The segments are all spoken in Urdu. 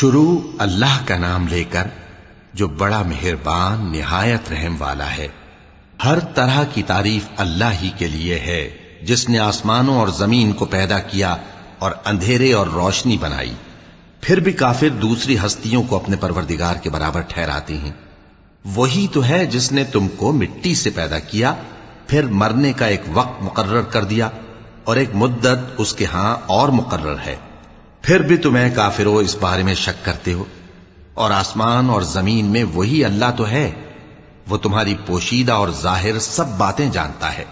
شروع اللہ کا نام لے کر جو بڑا مہربان، نہایت رحم والا ہے۔ ہر طرح کی تعریف اللہ ہی کے لیے ہے، جس نے آسمانوں اور زمین کو پیدا کیا اور اندھیرے اور روشنی بنائی۔ پھر بھی کافر دوسری ہستیوں کو اپنے پروردگار کے برابر ٹھہراتے ہیں۔ وہی تو ہے جس نے تم کو مٹی سے پیدا کیا، پھر مرنے کا ایک وقت مقرر کر دیا اور ایک مدت اس کے ہاں اور مقرر ہے۔ پھر بھی تمہیں کافرو اس بارے میں شک کرتے ہو۔ اور آسمان اور زمین میں وہی اللہ تو ہے۔ وہ تمہاری پوشیدہ اور ظاہر سب باتیں جانتا ہے۔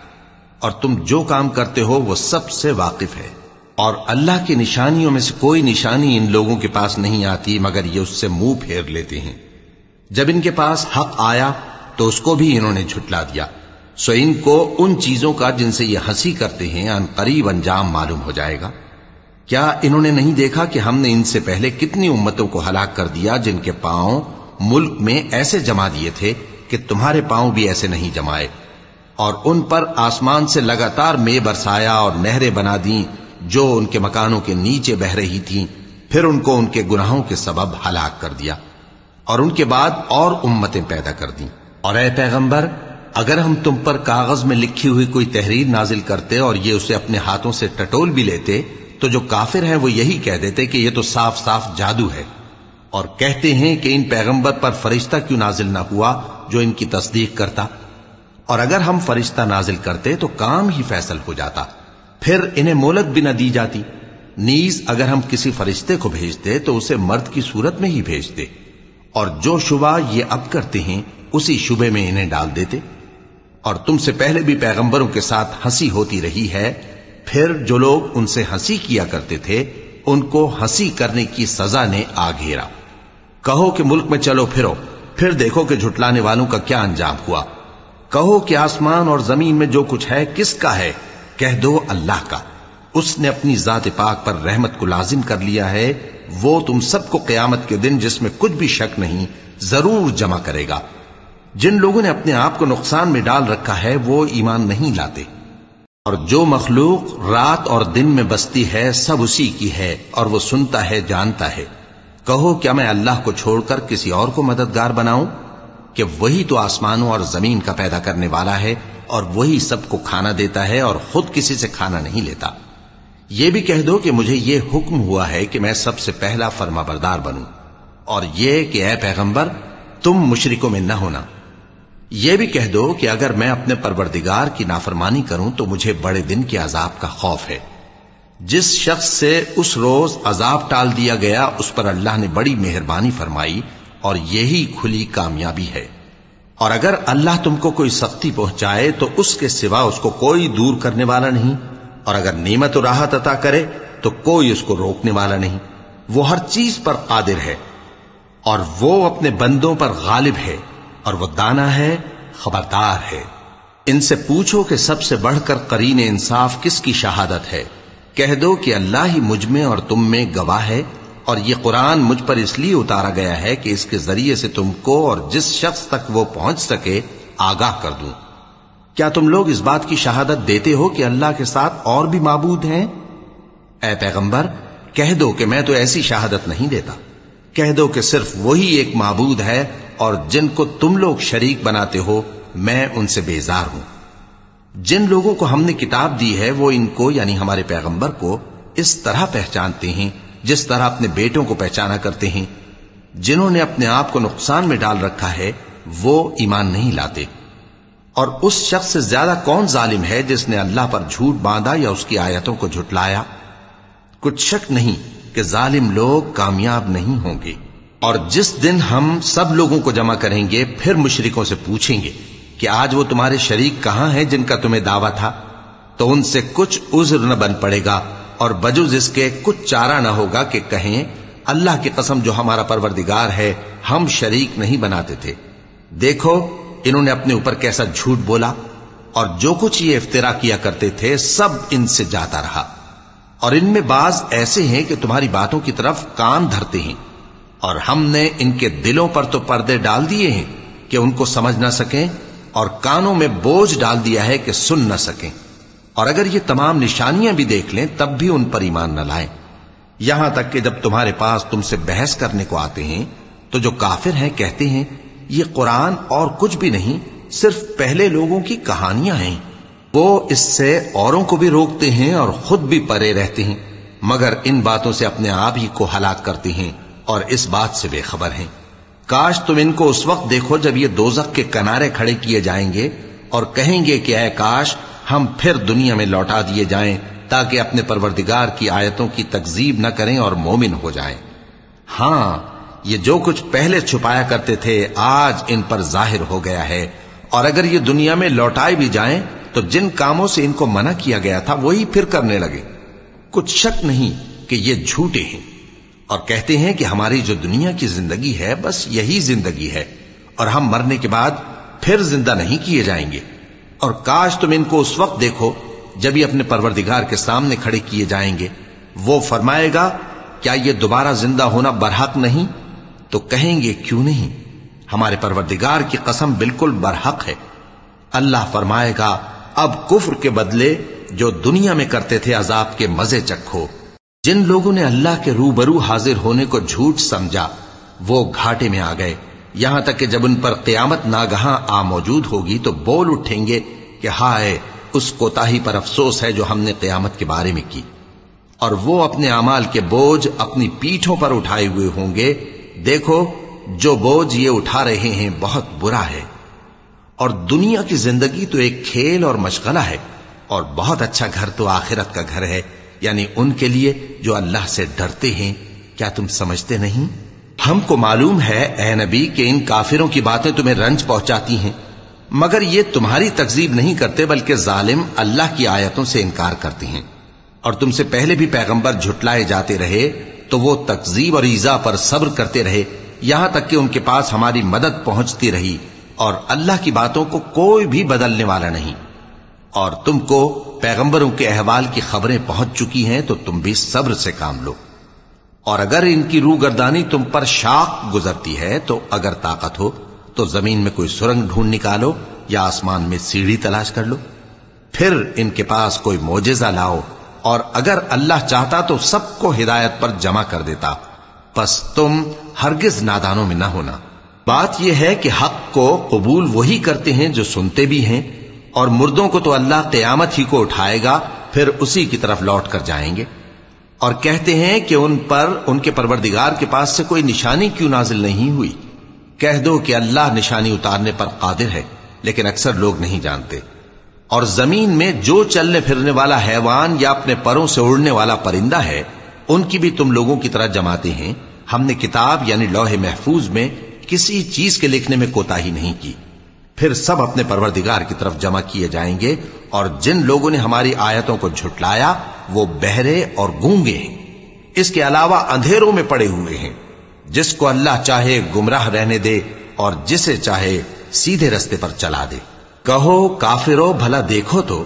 اور تم جو کام کرتے ہو وہ سب سے واقف ہے۔ اور اللہ کی نشانیوں میں سے کوئی نشانی ان لوگوں کے پاس نہیں آتی، مگر یہ اس سے منہ پھیر لیتے ہیں۔ جب ان کے پاس حق آیا، تو اس کو بھی انہوں نے جھٹلا دیا۔ سو ان کو ان چیزوں کا جن سے یہ ہنسی کرتے ہیں، ان قریب انجام معلوم ہو جائے گا۔ کیا انہوں نے نہیں دیکھا کہ ہم نے ان سے پہلے کتنی امتوں کو ہلاک کر دیا جن کے پاؤں ملک میں ایسے جما دیے تھے کہ تمہارے پاؤں بھی ایسے نہیں جمائے؟ اور ان پر آسمان سے لگاتار میں برسایا اور نہریں بنا دیں جو ان کے مکانوں کے نیچے بہ رہی تھیں، پھر ان کو ان کے گناہوں کے سبب ہلاک کر دیا۔ اور ان کے بعد اور امتیں پیدا کر دیں۔ اور اے پیغمبر، اگر ہم تم پر کاغذ میں لکھی ہوئی کوئی تحریر نازل کرتے اور یہ اسے اپنے ہاتھوں سے ٹٹول بھی لیتے تو جو کافر ہیں وہ یہی کہہ دیتے کہ یہ تو صاف صاف جادو ہے اور کہتے ہیں کہ ان پیغمبر پر فرشتہ کیوں نازل نہ ہوا جو ان کی تصدیق کرتا؟ اور اگر ہم فرشتہ نازل کرتے تو کام ہی فیصل ہو جاتا، پھر انہیں مولت بھی نہ دی جاتی۔ نیز اگر ہم کسی فرشتے کو بھیجتے تو اسے مرد کی صورت میں ہی بھیجتے، اور جو شبہ یہ اب کرتے ہیں اسی شبے میں انہیں ڈال دیتے۔ اور تم سے پہلے بھی پیغمبروں کے ساتھ ہنسی ہوتی رہی ہے پھر جو لوگ ان سے ہنسی کیا کرتے تھے، ان کو ہنسی کرنے کی سزا نے آ گھیرا۔ کہو کہ ملک میں چلو پھرو، پھر دیکھو کہ جھٹلانے والوں کا کیا انجام ہوا۔ کہو کہ آسمان اور زمین میں جو کچھ ہے، کس کا ہے؟ کہہ دو اللہ کا۔ اس نے اپنی ذات پاک پر رحمت کو لازم کر لیا ہے۔ وہ تم سب کو قیامت کے دن جس میں کچھ بھی شک نہیں، ضرور جمع کرے گا۔ جن لوگوں نے اپنے آپ کو نقصان میں ڈال رکھا ہے، وہ ایمان نہیں لاتے۔ اور جو مخلوق رات اور دن میں بستی ہے، سب اسی کی ہے اور وہ سنتا ہے، جانتا ہے۔ کہو کیا میں اللہ کو چھوڑ کر کسی اور کو مددگار بناؤں؟ کہ وہی تو آسمانوں اور زمین کا پیدا کرنے والا ہے اور وہی سب کو کھانا دیتا ہے اور خود کسی سے کھانا نہیں لیتا۔ یہ بھی کہہ دو کہ مجھے یہ حکم ہوا ہے کہ میں سب سے پہلا فرما بردار بنوں۔ اور یہ کہ اے پیغمبر، تم مشرکوں میں نہ ہونا۔ یہ بھی کہہ دو کہ اگر میں اپنے پروردگار کی نافرمانی کروں تو مجھے بڑے دن کے عذاب کا خوف ہے۔ جس شخص سے اس روز عذاب ٹال دیا گیا، اس پر اللہ نے بڑی مہربانی فرمائی اور یہی کھلی کامیابی ہے۔ اور اگر اللہ تم کو کوئی سختی پہنچائے تو اس کے سوا اس کو کوئی دور کرنے والا نہیں۔ اور اگر نعمت و راحت عطا کرے تو کوئی اس کو روکنے والا نہیں۔ وہ ہر چیز پر قادر ہے اور وہ اپنے بندوں پر غالب ہے۔ اور وہ دانا ہے، خبردار ہے۔ ان سے پوچھو کہ سب سے بڑھ کر قرین انصاف کس کی شہادت ہے۔ کہہ دو کہ اللہ ہی مجھ میں اور تم میں گواہ ہے، اور یہ قرآن مجھ پر اس لیے اتارا گیا ہے کہ اس کے ذریعے سے تم کو اور جس شخص تک وہ پہنچ سکے، آگاہ کر دوں۔ کیا تم لوگ اس بات کی شہادت دیتے ہو کہ اللہ کے ساتھ اور بھی معبود ہیں؟ اے پیغمبر، کہہ دو کہ میں تو ایسی شہادت نہیں دیتا۔ کہہ دو کہ صرف وہی ایک معبود ہے اور جن کو تم لوگ شریک بناتے ہو، میں ان سے بیزار ہوں۔ جن لوگوں کو ہم نے کتاب دی ہے، وہ ان کو یعنی ہمارے پیغمبر کو، اس طرح پہچانتے ہیں، جس طرح اپنے بیٹوں کو پہچانا کرتے ہیں۔ جنہوں نے اپنے آپ کو نقصان میں ڈال رکھا ہے، وہ ایمان نہیں لاتے۔ اور اس شخص سے زیادہ کون ظالم ہے جس نے اللہ پر جھوٹ باندھا یا اس کی آیتوں کو جھٹلایا؟ کچھ شک نہیں کہ ظالم لوگ کامیاب نہیں ہوں گے۔ اور جس دن ہم سب لوگوں کو جمع کریں گے، پھر مشرکوں سے پوچھیں گے کہ آج وہ تمہارے شریک کہاں ہیں جن کا تمہیں دعویٰ تھا؟ تو ان سے کچھ عذر نہ بن پڑے گا اور بجز اس کے کچھ چارہ نہ ہوگا کہ کہیں، اللہ کی قسم جو ہمارا پروردگار ہے، ہم شریک نہیں بناتے تھے۔ دیکھو، انہوں نے اپنے اوپر کیسا جھوٹ بولا اور جو کچھ یہ افطرا کیا کرتے تھے، سب ان سے جاتا رہا۔ اور ان میں بعض ایسے ہیں کہ تمہاری باتوں کی طرف کان دھرتے ہیں۔ اور ہم نے ان کے دلوں پر تو پردے ڈال دیے ہیں کہ ان کو سمجھ نہ سکیں اور کانوں میں بوجھ ڈال دیا ہے کہ سن نہ سکیں۔ اور اگر یہ تمام نشانیاں بھی دیکھ لیں، تب بھی ان پر ایمان نہ لائیں۔ یہاں تک کہ جب تمہارے پاس تم سے بحث کرنے کو آتے ہیں، تو جو کافر ہیں کہتے ہیں، یہ قرآن اور کچھ بھی نہیں، صرف پہلے لوگوں کی کہانیاں ہیں۔ وہ اس سے اوروں کو بھی روکتے ہیں اور خود بھی پرے رہتے ہیں، مگر ان باتوں سے اپنے آپ ہی کو ہلاک کرتے ہیں۔ اور اس بات سے بے خبر ہیں۔ کاش تم ان کو اس وقت دیکھو جب یہ دوزخ کے کنارے کھڑے کیے جائیں گے اور کہیں گے کہ اے کاش، ہم پھر دنیا میں لوٹا دیے جائیں تاکہ اپنے پروردگار کی آیتوں کی تکزیب نہ کریں اور مومن ہو جائیں۔ ہاں یہ جو کچھ پہلے چھپایا کرتے تھے، آج ان پر ظاہر ہو گیا ہے۔ اور اگر یہ دنیا میں لوٹائے بھی جائیں، تو جن کاموں سے ان کو منع کیا گیا تھا، وہی پھر کرنے لگے۔ کچھ شک نہیں کہ یہ جھوٹے ہیں۔ اور کہتے ہیں کہ ہماری جو دنیا کی زندگی ہے بس یہی زندگی ہے اور ہم مرنے کے بعد پھر زندہ نہیں کیے جائیں گے۔ اور کاش تم ان کو اس وقت دیکھو جب یہ اپنے پروردگار کے سامنے کھڑے کیے جائیں گے۔ وہ فرمائے گا، کیا یہ دوبارہ زندہ ہونا برحق نہیں؟ تو کہیں گے، کیوں نہیں؟ ہمارے پروردگار کی قسم بالکل برحق ہے۔ اللہ فرمائے گا، اب کفر کے بدلے جو دنیا میں کرتے تھے عذاب کے مزے چکھو۔ جن لوگوں نے اللہ کے روبرو حاضر ہونے کو جھوٹ سمجھا، وہ گھاٹے میں آ گئے۔ یہاں تک کہ جب ان پر قیامت ناگہاں آ موجود ہوگی تو بول اٹھیں گے کہ ہائے، اس کوتاہی پر افسوس ہے جو ہم نے قیامت کے بارے میں کی۔ اور وہ اپنے امال کے بوجھ اپنی پیٹھوں پر اٹھائے ہوئے ہوں گے۔ دیکھو، جو بوجھ یہ اٹھا رہے ہیں بہت برا ہے۔ اور دنیا کی زندگی تو ایک کھیل اور مشغلہ ہے، اور بہت اچھا گھر تو آخرت کا گھر ہے۔ یعنی ان کے لیے جو اللہ سے ڈرتے ہیں، کیا تم سمجھتے نہیں؟ ہم کو معلوم ہے، اے نبی، کہ ان کافروں کی باتیں تمہیں رنج پہنچاتی ہیں۔ مگر یہ تمہاری تکزیب نہیں کرتے، بلکہ ظالم اللہ کی آیتوں سے انکار کرتے ہیں۔ اور تم سے پہلے بھی پیغمبر جھٹلائے جاتے رہے، تو وہ تکزیب اور ایزا پر صبر کرتے رہے، یہاں تک کہ ان کے پاس ہماری مدد پہنچتی رہی، اور اللہ کی باتوں کو کوئی بھی بدلنے والا نہیں۔ اور تم کو پیغمبروں کے احوال کی خبریں پہنچ چکی ہیں تو تم بھی صبر سے کام لو۔ اور اگر ان کی روح گردانی تم پر شاق گزرتی ہے تو اگر طاقت ہو تو زمین میں کوئی سرنگ ڈھونڈ نکالو یا آسمان میں سیڑھی تلاش کر لو۔ پھر ان کے پاس کوئی موجزہ لاؤ۔ اور اگر اللہ چاہتا تو سب کو ہدایت پر جمع کر دیتا۔ پس تم ہرگز نادانوں میں نہ ہونا۔ بات یہ ہے کہ حق کو قبول وہی کرتے ہیں جو سنتے بھی ہیں اور مردوں کو تو اللہ قیامت ہی کو اٹھائے گا، پھر اسی کی طرف لوٹ کر جائیں گے۔ اور کہتے ہیں کہ ان پر، ان کے پروردگار کے پاس سے کوئی نشانی کیوں نازل نہیں ہوئی؟ کہہ دو کہ اللہ نشانی اتارنے پر قادر ہے، لیکن اکثر لوگ نہیں جانتے۔ اور زمین میں جو چلنے پھرنے والا حیوان یا اپنے پروں سے اڑنے والا پرندہ ہے، ان کی بھی تم لوگوں کی طرح جماتے ہیں۔ ہم نے کتاب یعنی لوح محفوظ میں کسی چیز کے لکھنے میں کوتا ہی نہیں کی۔ پھر سب اپنے پروردگار کی طرف جمع کیے جائیں گے اور جن لوگوں نے ہماری آیتوں کو جھٹلایا، وہ بہرے اور گونگے ہیں۔ اس کے علاوہ اندھیروں میں پڑے ہوئے ہیں۔ جس کو اللہ چاہے گمراہ رہنے دے اور جسے چاہے سیدھے رستے پر چلا دے۔ کہو، کافرو، بھلا دیکھو تو۔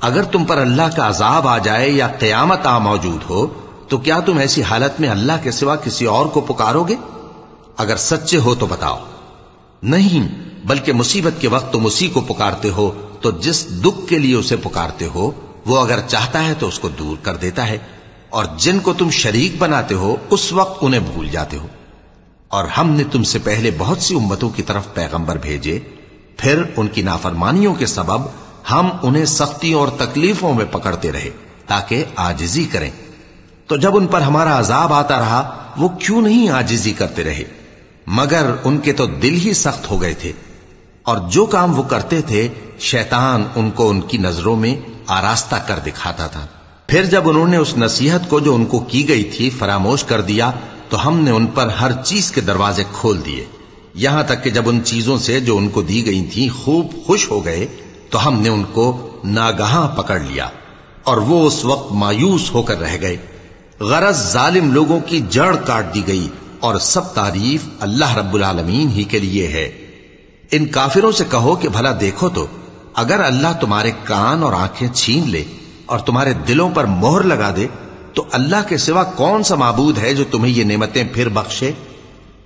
اگر تم پر اللہ کا عذاب آ جائے یا قیامت آ موجود ہو، تو کیا تم ایسی حالت میں اللہ کے سوا کسی اور کو پکارو گے؟ اگر سچے ہو تو بتاؤ۔ نہیں۔ بلکہ مصیبت کے وقت تم اسی کو پکارتے ہو، تو جس دکھ کے لیے اسے پکارتے ہو، وہ اگر چاہتا ہے تو اس کو دور کر دیتا ہے۔ اور جن کو تم شریک بناتے ہو، اس وقت انہیں بھول جاتے ہو۔ اور ہم نے تم سے پہلے بہت سی امتوں کی طرف پیغمبر بھیجے، پھر ان کی نافرمانیوں کے سبب ہم انہیں سختی اور تکلیفوں میں پکڑتے رہے، تاکہ آجزی کریں۔ تو جب ان پر ہمارا عذاب آتا رہا، وہ کیوں نہیں آجزی کرتے رہے؟ مگر ان کے تو دل ہی سخت ہو گئے تھے۔ اور جو کام وہ کرتے تھے، شیطان ان کو ان کی نظروں میں آراستہ کر دکھاتا تھا۔ پھر جب انہوں نے اس نصیحت کو جو ان کو کی گئی تھی فراموش کر دیا، تو ہم نے ان پر ہر چیز کے دروازے کھول دیے۔ یہاں تک کہ جب ان چیزوں سے جو ان کو دی گئی تھی خوب خوش ہو گئے، تو ہم نے ان کو ناگہاں پکڑ لیا اور وہ اس وقت مایوس ہو کر رہ گئے۔ غرض ظالم لوگوں کی جڑ کاٹ دی گئی اور سب تعریف اللہ رب العالمین ہی کے لیے ہے۔ ان کافروں سے کہو کہ بھلا دیکھو تو، اگر اللہ تمہارے کان اور آنکھیں چھین لے اور تمہارے دلوں پر مہر لگا دے، تو اللہ کے سوا کون سا معبود ہے جو تمہیں یہ نعمتیں پھر بخشے؟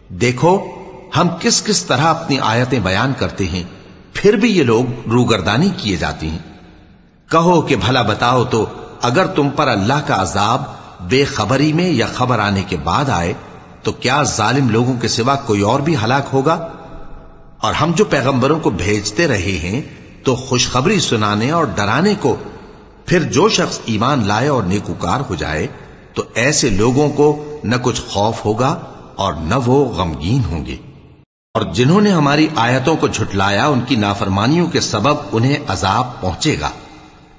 دیکھو، ہم کس کس طرح اپنی آیتیں بیان کرتے ہیں، پھر بھی یہ لوگ روگردانی کیے جاتی ہیں۔ کہو کہ بھلا بتاؤ تو، اگر تم پر اللہ کا عذاب بے خبری میں یا خبر آنے کے بعد آئے، تو کیا ظالم لوگوں کے سوا کوئی اور بھی ہلاک ہوگا؟ اور ہم جو پیغمبروں کو بھیجتے رہے ہیں تو خوشخبری سنانے اور ڈرانے کو پھر جو شخص ایمان لائے اور نیکوکار ہو جائے تو ایسے لوگوں کو نہ کچھ خوف ہوگا اور نہ وہ غمگین ہوں گے۔ اور جنہوں نے ہماری آیتوں کو جھٹلایا، ان کی نافرمانیوں کے سبب انہیں عذاب پہنچے گا۔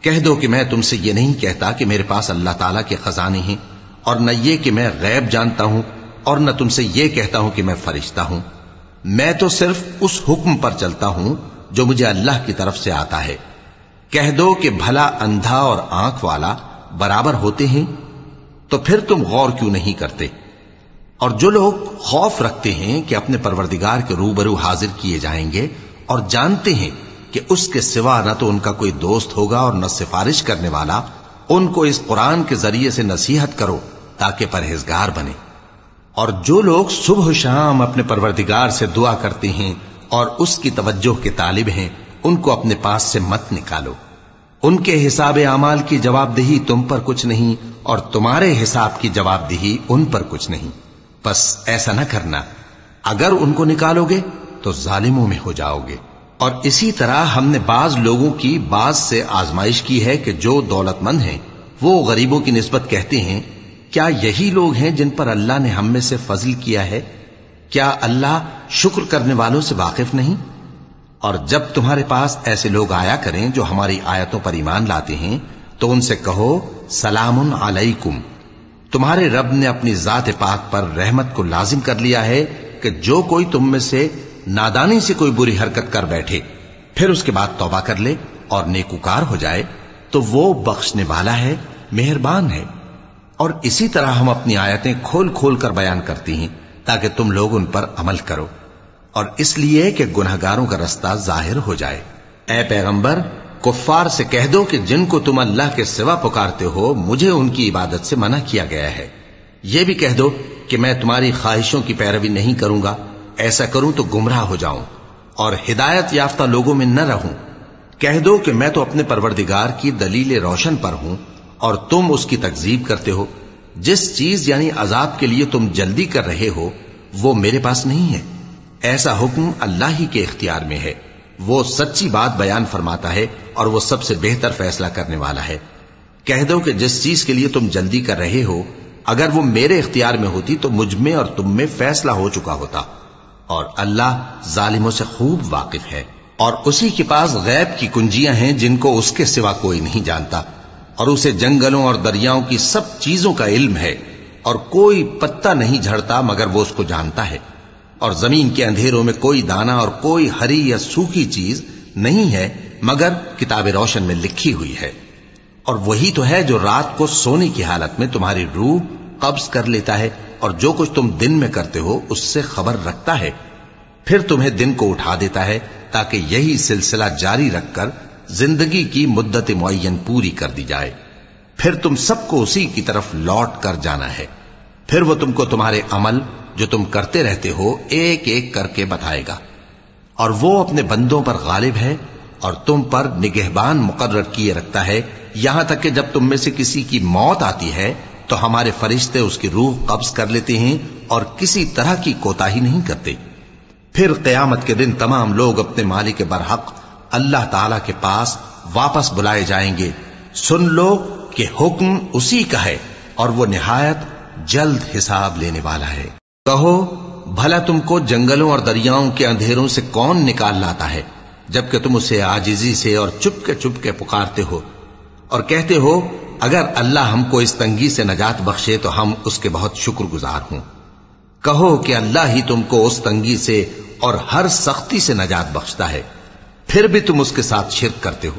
کہہ دو کہ میں تم سے یہ نہیں کہتا کہ میرے پاس اللہ تعالیٰ کے خزانے ہیں اور نہ یہ کہ میں غیب جانتا ہوں اور نہ تم سے یہ کہتا ہوں کہ میں فرشتہ ہوں۔ میں تو صرف اس حکم پر چلتا ہوں جو مجھے اللہ کی طرف سے آتا ہے۔ کہہ دو کہ بھلا اندھا اور آنکھ والا برابر ہوتے ہیں، تو پھر تم غور کیوں نہیں کرتے؟ اور جو لوگ خوف رکھتے ہیں کہ اپنے پروردگار کے روبرو حاضر کیے جائیں گے اور جانتے ہیں کہ اس کے سوا نہ تو ان کا کوئی دوست ہوگا اور نہ سفارش کرنے والا، ان کو اس قرآن کے ذریعے سے نصیحت کرو تاکہ پرہیزگار بنے۔ اور جو لوگ صبح شام اپنے پروردگار سے دعا کرتے ہیں اور اس کی توجہ کے طالب ہیں، ان کو اپنے پاس سے مت نکالو۔ ان کے حساب اعمال کی جواب دہی تم پر کچھ نہیں اور تمہارے حساب کی جواب دہی ان پر کچھ نہیں۔ بس ایسا نہ کرنا۔ اگر ان کو نکالو گے تو ظالموں میں ہو جاؤ گے۔ اور اسی طرح ہم نے بعض لوگوں کی بعض سے آزمائش کی ہے کہ جو دولت مند ہیں، وہ غریبوں کی نسبت کہتے ہیں کیا یہی لوگ ہیں جن پر اللہ نے ہم میں سے فضل کیا ہے؟ کیا اللہ شکر کرنے والوں سے واقف نہیں؟ اور جب تمہارے پاس ایسے لوگ آیا کریں جو ہماری آیتوں پر ایمان لاتے ہیں، تو ان سے کہو، سلام علیکم۔ تمہارے رب نے اپنی ذات پاک پر رحمت کو لازم کر لیا ہے کہ جو کوئی تم میں سے نادانی سے کوئی بری حرکت کر بیٹھے، پھر اس کے بعد توبہ کر لے اور نیکوکار ہو جائے، تو وہ بخشنے والا ہے، مہربان ہے۔ اور اسی طرح ہم اپنی آیتیں کھول کھول کر بیان کرتی ہیں تاکہ تم لوگ ان پر عمل کرو اور اس لیے کہ گناہگاروں کا رستہ ظاہر ہو جائے۔ اے پیغمبر، کفار سے کہہ دو کہ جن کو تم اللہ کے سوا پکارتے ہو، مجھے ان کی عبادت سے منع کیا گیا ہے۔ یہ بھی کہہ دو کہ میں تمہاری خواہشوں کی پیروی نہیں کروں گا، ایسا کروں تو گمراہ ہو جاؤں اور ہدایت یافتہ لوگوں میں نہ رہوں۔ کہہ دو کہ میں تو اپنے پروردگار کی دلیل روشن پر ہوں اور تم اس کی تکزیب کرتے ہو۔ جس چیز یعنی عذاب کے لیے تم جلدی کر رہے ہو، وہ میرے پاس نہیں ہے۔ ایسا حکم اللہ ہی کے اختیار میں ہے۔ وہ سچی بات بیان فرماتا ہے اور وہ سب سے بہتر فیصلہ کرنے والا ہے۔ کہہ دو کہ جس چیز کے لیے تم جلدی کر رہے ہو، اگر وہ میرے اختیار میں ہوتی تو مجھ میں اور تم میں فیصلہ ہو چکا ہوتا۔ اور اللہ ظالموں سے خوب واقف ہے۔ اور اسی کے پاس غیب کی کنجیاں ہیں جن کو اس کے سوا کوئی نہیں جانتا۔ اور اسے جنگلوں اور دریاؤں کی سب چیزوں کا علم ہے اور کوئی پتا نہیں جھڑتا مگر وہ اس کو جانتا ہے۔ اور زمین کے اندھیروں میں کوئی دانا اور کوئی ہری یا سوکھی چیز نہیں ہے مگر کتاب روشن میں لکھی ہوئی ہے۔ اور وہی تو ہے جو رات کو سونے کی حالت میں تمہاری روح قبض کر لیتا ہے اور جو کچھ تم دن میں کرتے ہو اس سے خبر رکھتا ہے۔ پھر تمہیں دن کو اٹھا دیتا ہے تاکہ یہی سلسلہ جاری رکھ کر زندگی کی مدت معین پوری کر دی جائے۔ پھر تم سب کو اسی کی طرف لوٹ کر جانا ہے۔ پھر وہ تم کو تمہارے عمل جو تم کرتے رہتے ہو ایک ایک کر کے بتائے گا۔ اور وہ اپنے بندوں پر غالب ہے اور تم پر نگہبان مقرر کیے رکھتا ہے۔ یہاں تک کہ جب تم میں سے کسی کی موت آتی ہے تو ہمارے فرشتے اس کی روح قبض کر لیتے ہیں اور کسی طرح کی کوتا نہیں کرتے۔ پھر قیامت کے دن تمام لوگ اپنے مالک برحق اللہ تعالی کے پاس واپس بلائے جائیں گے۔ سن لو کہ حکم اسی کا ہے اور وہ نہایت جلد حساب لینے والا ہے۔ کہو، بھلا تم کو جنگلوں اور دریاؤں کے اندھیروں سے کون نکال لاتا ہے، جبکہ تم اسے آجزی سے اور چپ کے چپ کے پکارتے ہو۔ اور کہتے ہو، اگر اللہ ہم کو اس تنگی سے نجات بخشے تو ہم اس کے بہت شکر گزار ہوں۔ کہو کہ اللہ ہی تم کو اس تنگی سے اور ہر سختی سے نجات بخشتا ہے۔ پھر بھی تم اس کے ساتھ شرک کرتے ہو۔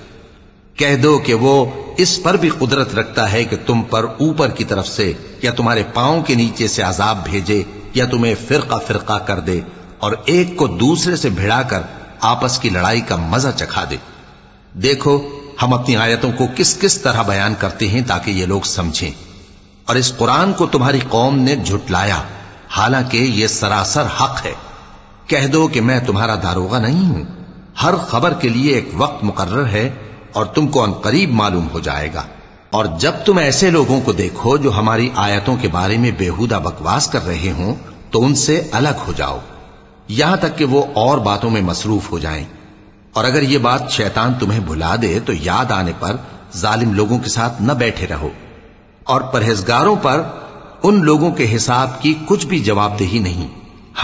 کہہ دو کہ وہ اس پر بھی قدرت رکھتا ہے کہ تم پر اوپر کی طرف سے یا تمہارے پاؤں کے نیچے سے عذاب بھیجے یا تمہیں فرقہ فرقہ کر دے اور ایک کو دوسرے سے بھڑا کر آپس کی لڑائی کا مزہ چکھا دے۔ دیکھو، ہم اپنی آیتوں کو کس کس طرح بیان کرتے ہیں تاکہ یہ لوگ سمجھیں۔ اور اس قرآن کو تمہاری قوم نے جھٹلایا، حالانکہ یہ سراسر حق ہے۔ کہہ دو کہ میں تمہارا داروغہ نہیں ہوں۔ ہر خبر کے لیے ایک وقت مقرر ہے اور تم کو ان قریب معلوم ہو جائے گا۔ اور جب تم ایسے لوگوں کو دیکھو جو ہماری آیتوں کے بارے میں بےحودہ بکواس کر رہے ہوں، تو ان سے الگ ہو جاؤ۔ یہاں تک کہ وہ اور باتوں میں مصروف ہو جائیں۔ اور اگر یہ بات شیطان تمہیں بھلا دے، تو یاد آنے پر ظالم لوگوں کے ساتھ نہ بیٹھے رہو۔ اور پرہیزگاروں پر ان لوگوں کے حساب کی کچھ بھی جواب دہی نہیں۔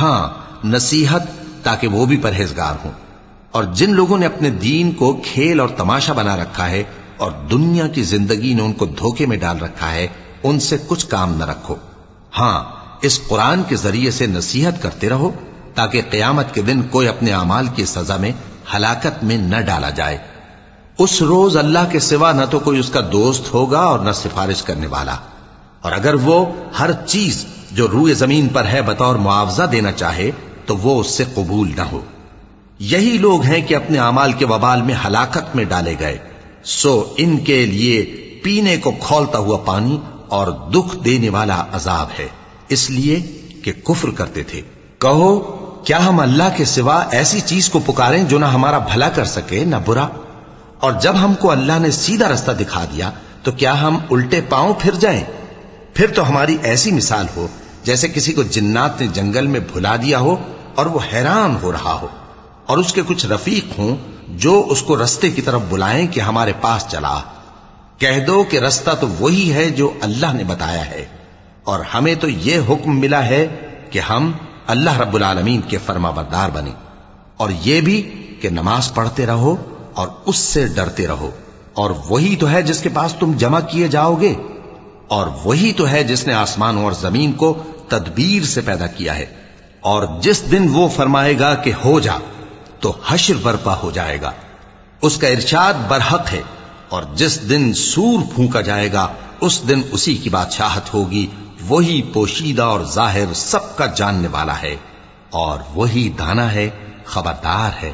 ہاں نصیحت تاکہ وہ بھی پرہیزگار ہوں۔ اور جن لوگوں نے اپنے دین کو کھیل اور تماشا بنا رکھا ہے اور دنیا کی زندگی نے ان کو دھوکے میں ڈال رکھا ہے، ان سے کچھ کام نہ رکھو۔ ہاں اس قرآن کے ذریعے سے نصیحت کرتے رہو تاکہ قیامت کے دن کوئی اپنے اعمال کی سزا میں ہلاکت میں نہ ڈالا جائے۔ اس روز اللہ کے سوا نہ تو کوئی اس کا دوست ہوگا اور نہ سفارش کرنے والا۔ اور اگر وہ ہر چیز جو روئے زمین پر ہے بطور معاوضہ دینا چاہے تو وہ اس سے قبول نہ ہو۔ یہی لوگ ہیں کہ اپنے اعمال کے وبال میں ہلاکت میں ڈالے گئے۔ سو ان کے لیے پینے کو کھولتا ہوا پانی اور دکھ دینے والا عذاب ہے۔ اس لیے کہ کفر کرتے تھے۔ کہو، کیا ہم اللہ کے سوا ایسی چیز کو پکاریں جو نہ ہمارا بھلا کر سکے، نہ برا؟ اور جب ہم کو اللہ نے سیدھا رستہ دکھا دیا، تو کیا ہم الٹے پاؤں پھر جائیں؟ پھر تو ہماری ایسی مثال ہو، جیسے کسی کو جنات نے جنگل میں بھلا دیا ہو اور وہ حیران ہو رہا ہو۔ اور اس کے کچھ رفیق ہوں جو اس کو رستے کی طرف بلائیں کہ ہمارے پاس چلا۔ کہہ دو کہ رستہ تو وہی ہے جو اللہ نے بتایا ہے۔ اور ہمیں تو یہ حکم ملا ہے کہ ہم اللہ رب العالمین کے فرما بردار بنے اور یہ بھی کہ نماز پڑھتے رہو اور اس سے ڈرتے رہو۔ اور وہی تو ہے جس کے پاس تم جمع کیے جاؤ گے۔ اور وہی تو ہے جس نے آسمان اور زمین کو تدبیر سے پیدا کیا ہے۔ اور جس دن وہ فرمائے گا کہ ہو جا۔ تو حشر برپا ہو جائے گا۔ اس کا ارشاد برحق ہے اور جس دن سور پھونکا جائے گا، اس دن اسی کی بادشاہت ہوگی۔ وہی پوشیدہ اور ظاہر سب کا جاننے والا ہے اور وہی دانا ہے، خبردار ہے۔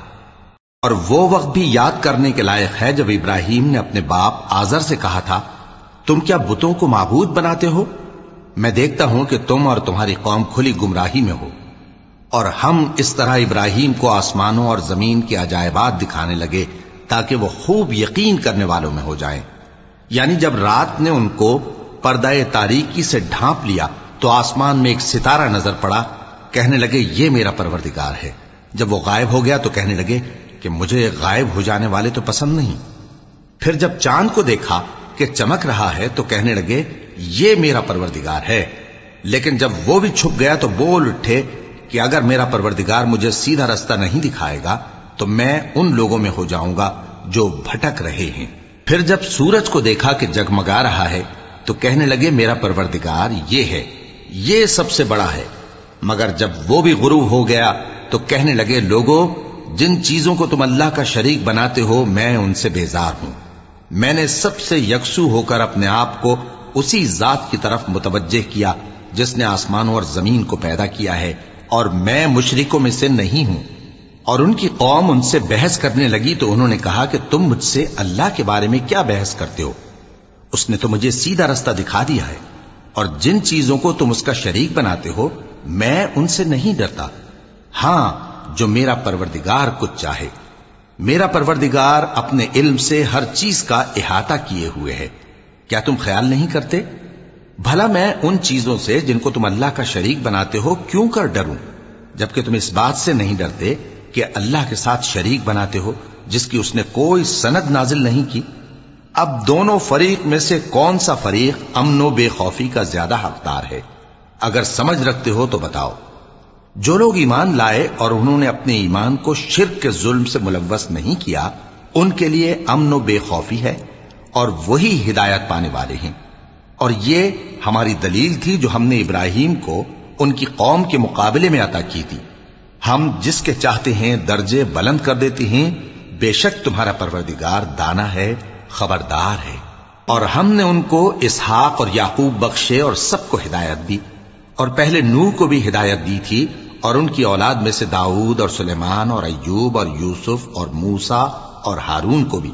اور وہ وقت بھی یاد کرنے کے لائق ہے جب ابراہیم نے اپنے باپ آزر سے کہا تھا، تم کیا بتوں کو معبود بناتے ہو؟ میں دیکھتا ہوں کہ تم اور تمہاری قوم کھلی گمراہی میں ہو۔ اور ہم اس طرح ابراہیم کو آسمانوں اور زمین کے عجائبات دکھانے لگے تاکہ وہ خوب یقین کرنے والوں میں ہو جائیں۔ یعنی جب رات نے ان کو پردہ تاریکی سے ڈھانپ لیا تو آسمان میں ایک ستارہ نظر پڑا، کہنے لگے، یہ میرا پروردگار ہے۔ جب وہ غائب ہو گیا تو کہنے لگے کہ مجھے غائب ہو جانے والے تو پسند نہیں۔ پھر جب چاند کو دیکھا کہ چمک رہا ہے تو کہنے لگے، یہ میرا پروردگار ہے۔ لیکن جب وہ بھی چھپ گیا تو بول اٹھے کہ اگر میرا پروردگار مجھے سیدھا رستہ نہیں دکھائے گا، تو میں ان لوگوں میں ہو جاؤں گا جو بھٹک رہے ہیں۔ پھر جب سورج کو دیکھا کہ جگمگا رہا ہے، تو کہنے لگے، میرا پروردگار، یہ ہے، یہ سب سے بڑا ہے۔ مگر جب وہ بھی غروب ہو گیا، تو کہنے لگے لوگوں جن چیزوں کو تم اللہ کا شریک بناتے ہو، میں ان سے بیزار ہوں۔ میں نے سب سے یکسو ہو کر اپنے آپ کو اسی ذات کی طرف متوجہ کیا، جس نے آسمانوں اور زمین کو پیدا کیا ہے۔ اور میں مشرکوں میں سے نہیں ہوں۔ اور ان کی قوم ان سے بحث کرنے لگی تو انہوں نے کہا کہ تم مجھ سے اللہ کے بارے میں کیا بحث کرتے ہو؟ اس نے تو مجھے سیدھا رستہ دکھا دیا ہے۔ اور جن چیزوں کو تم اس کا شریک بناتے ہو، میں ان سے نہیں ڈرتا۔ ہاں جو میرا پروردگار کچھ چاہے۔ میرا پروردگار اپنے علم سے ہر چیز کا احاطہ کیے ہوئے ہے۔ کیا تم خیال نہیں کرتے؟ بھلا میں ان چیزوں سے جن کو تم اللہ کا شریک بناتے ہو کیوں کر ڈروں؟ جبکہ تم اس بات سے نہیں ڈرتے کہ اللہ کے ساتھ شریک بناتے ہو، جس کی اس نے کوئی سند نازل نہیں کی۔ اب دونوں فریق میں سے کون سا فریق امن و بے خوفی کا زیادہ حقدار ہے؟ اگر سمجھ رکھتے ہو تو بتاؤ۔ جو لوگ ایمان لائے اور انہوں نے اپنے ایمان کو شرک کے ظلم سے ملوث نہیں کیا، ان کے لیے امن و بے خوفی ہے اور وہی ہدایت پانے والے ہیں۔ اور یہ ہماری دلیل تھی جو ہم نے ابراہیم کو ان کی قوم کے مقابلے میں عطا کی تھی۔ ہم جس کے چاہتے ہیں درجے بلند کر دیتے ہیں، بے شک تمہارا پروردگار دانا ہے، خبردار ہے۔ اور ہم نے ان کو اسحاق اور یعقوب بخشے اور سب کو ہدایت دی۔ اور پہلے نو کو بھی ہدایت دی تھی، اور ان کی اولاد میں سے داؤد اور سلیمان اور ایوب اور یوسف اور موسا اور ہارون کو بھی۔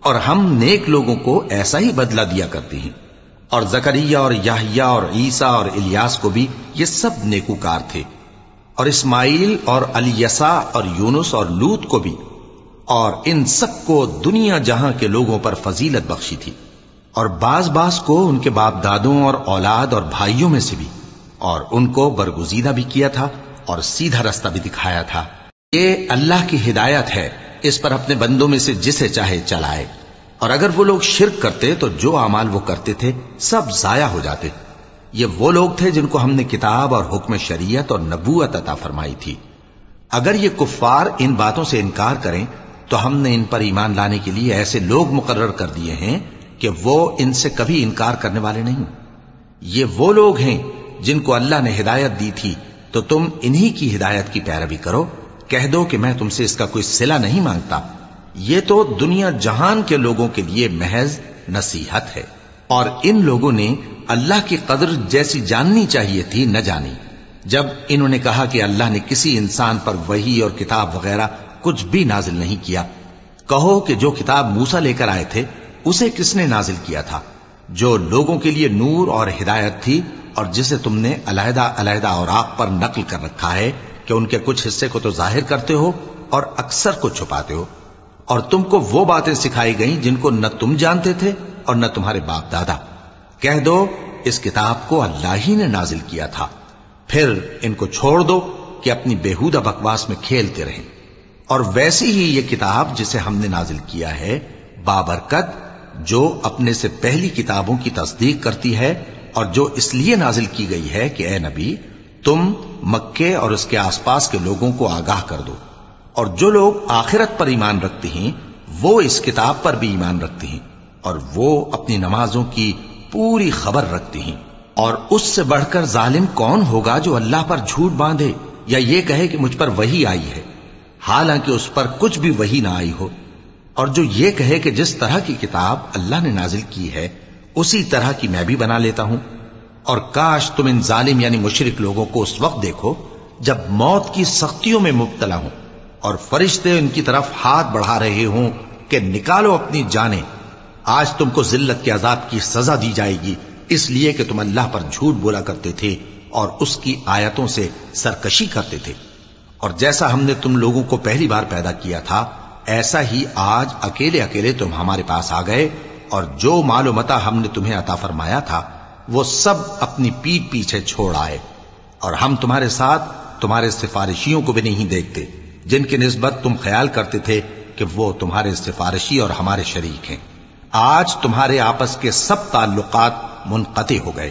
اور ہم نیک لوگوں کو ایسا ہی بدلہ دیا کرتے ہیں۔ اور زکریہ اور یاہیا اور عیسیٰ اور الیاس کو بھی یہ سب نیکوکار تھے، اور اسماعیل اور الیسا اور یونس اور لوت کو بھی، اور ان سب کو دنیا جہاں کے لوگوں پر فضیلت بخشی تھی، اور بعض بعض کو ان کے باپ دادوں اور اولاد اور بھائیوں میں سے بھی، اور ان کو برگزیدہ بھی کیا تھا اور سیدھا رستہ بھی دکھایا تھا۔ یہ اللہ کی ہدایت ہے، اس پر اپنے بندوں میں سے جسے چاہے چلائے۔ اور اگر وہ لوگ شرک کرتے تو جو اعمال وہ کرتے تھے سب ضائع ہو جاتے۔ یہ وہ لوگ تھے جن کو ہم نے کتاب اور حکم شریعت اور نبوت عطا فرمائی تھی۔ اگر یہ کفار ان باتوں سے انکار کریں تو ہم نے ان پر ایمان لانے کے لیے ایسے لوگ مقرر کر دیے ہیں کہ وہ ان سے کبھی انکار کرنے والے نہیں۔ یہ وہ لوگ ہیں جن کو اللہ نے ہدایت دی تھی، تو تم انہی کی ہدایت کی پیروی کرو۔ کہہ دو کہ میں تم سے اس کا کوئی سلا نہیں مانگتا۔ یہ تو دنیا جہان کے لوگوں کے لیے محض نصیحت ہے۔ اور ان لوگوں نے اللہ کی قدر جیسی جاننی چاہیے تھی نہ جانی۔ جب انہوں نے کہا کہ اللہ نے کسی انسان پر وہی اور کتاب وغیرہ کچھ بھی نازل نہیں کیا، کہو کہ جو کتاب موسا لے کر آئے تھے، اسے کس نے نازل کیا تھا؟ جو لوگوں کے لیے نور اور ہدایت تھی اور جسے تم نے علیحدہ علیحدہ اور آگ پر نقل کر رکھا ہے کہ ان کے کچھ حصے کو تو ظاہر کرتے ہو اور اکثر کو چھپاتے ہو۔ اور تم کو وہ باتیں سکھائی گئیں جن کو نہ تم جانتے تھے اور نہ تمہارے باپ دادا۔ کہہ دو، اس کتاب کو اللہ ہی نے نازل کیا تھا۔ پھر ان کو چھوڑ دو کہ اپنی بےحودہ بکواس میں کھیلتے رہیں۔ اور ویسی ہی یہ کتاب جسے ہم نے نازل کیا ہے، بابرکت، جو اپنے سے پہلی کتابوں کی تصدیق کرتی ہے اور جو اس لیے نازل کی گئی ہے کہ اے نبی، تم مکے اور اس کے آس پاس کے لوگوں کو آگاہ کر دو۔ اور جو لوگ آخرت پر ایمان رکھتے ہیں، وہ اس کتاب پر بھی ایمان رکھتے ہیں اور وہ اپنی نمازوں کی پوری خبر رکھتے ہیں۔ اور اس سے بڑھ کر ظالم کون ہوگا جو اللہ پر جھوٹ باندھے یا یہ کہے کہ مجھ پر وہی آئی ہے؟ حالانکہ اس پر کچھ بھی وہی نہ آئی ہو۔ اور جو یہ کہے کہ جس طرح کی کتاب اللہ نے نازل کی ہے، اسی طرح کی میں بھی بنا لیتا ہوں۔ اور کاش تم ان ظالم یعنی مشرق لوگوں کو اس وقت دیکھو جب موت کی سختیوں میں مبتلا ہوں۔ اور فرشتے ان کی طرف ہاتھ بڑھا رہے ہوں کہ نکالو اپنی جانیں۔ آج تم کو ذلت کے عذاب کی سزا دی جائے گی، اس لیے کہ تم اللہ پر جھوٹ بولا کرتے تھے اور اس کی آیتوں سے سرکشی کرتے تھے۔ اور جیسا ہم نے تم لوگوں کو پہلی بار پیدا کیا تھا، ایسا ہی آج اکیلے اکیلے تم ہمارے پاس آ گئے اور جو مال و متا ہم نے تمہیں عطا فرمایا تھا، وہ سب اپنی پیٹ پیچھے چھوڑ آئے۔ اور ہم تمہارے ساتھ تمہارے سفارشیوں کو بھی نہیں دیکھتے۔ جن کی نسبت تم خیال کرتے تھے کہ وہ تمہارے سفارشی اور ہمارے شریک ہیں۔ آج تمہارے آپس کے سب تعلقات منقطع ہو گئے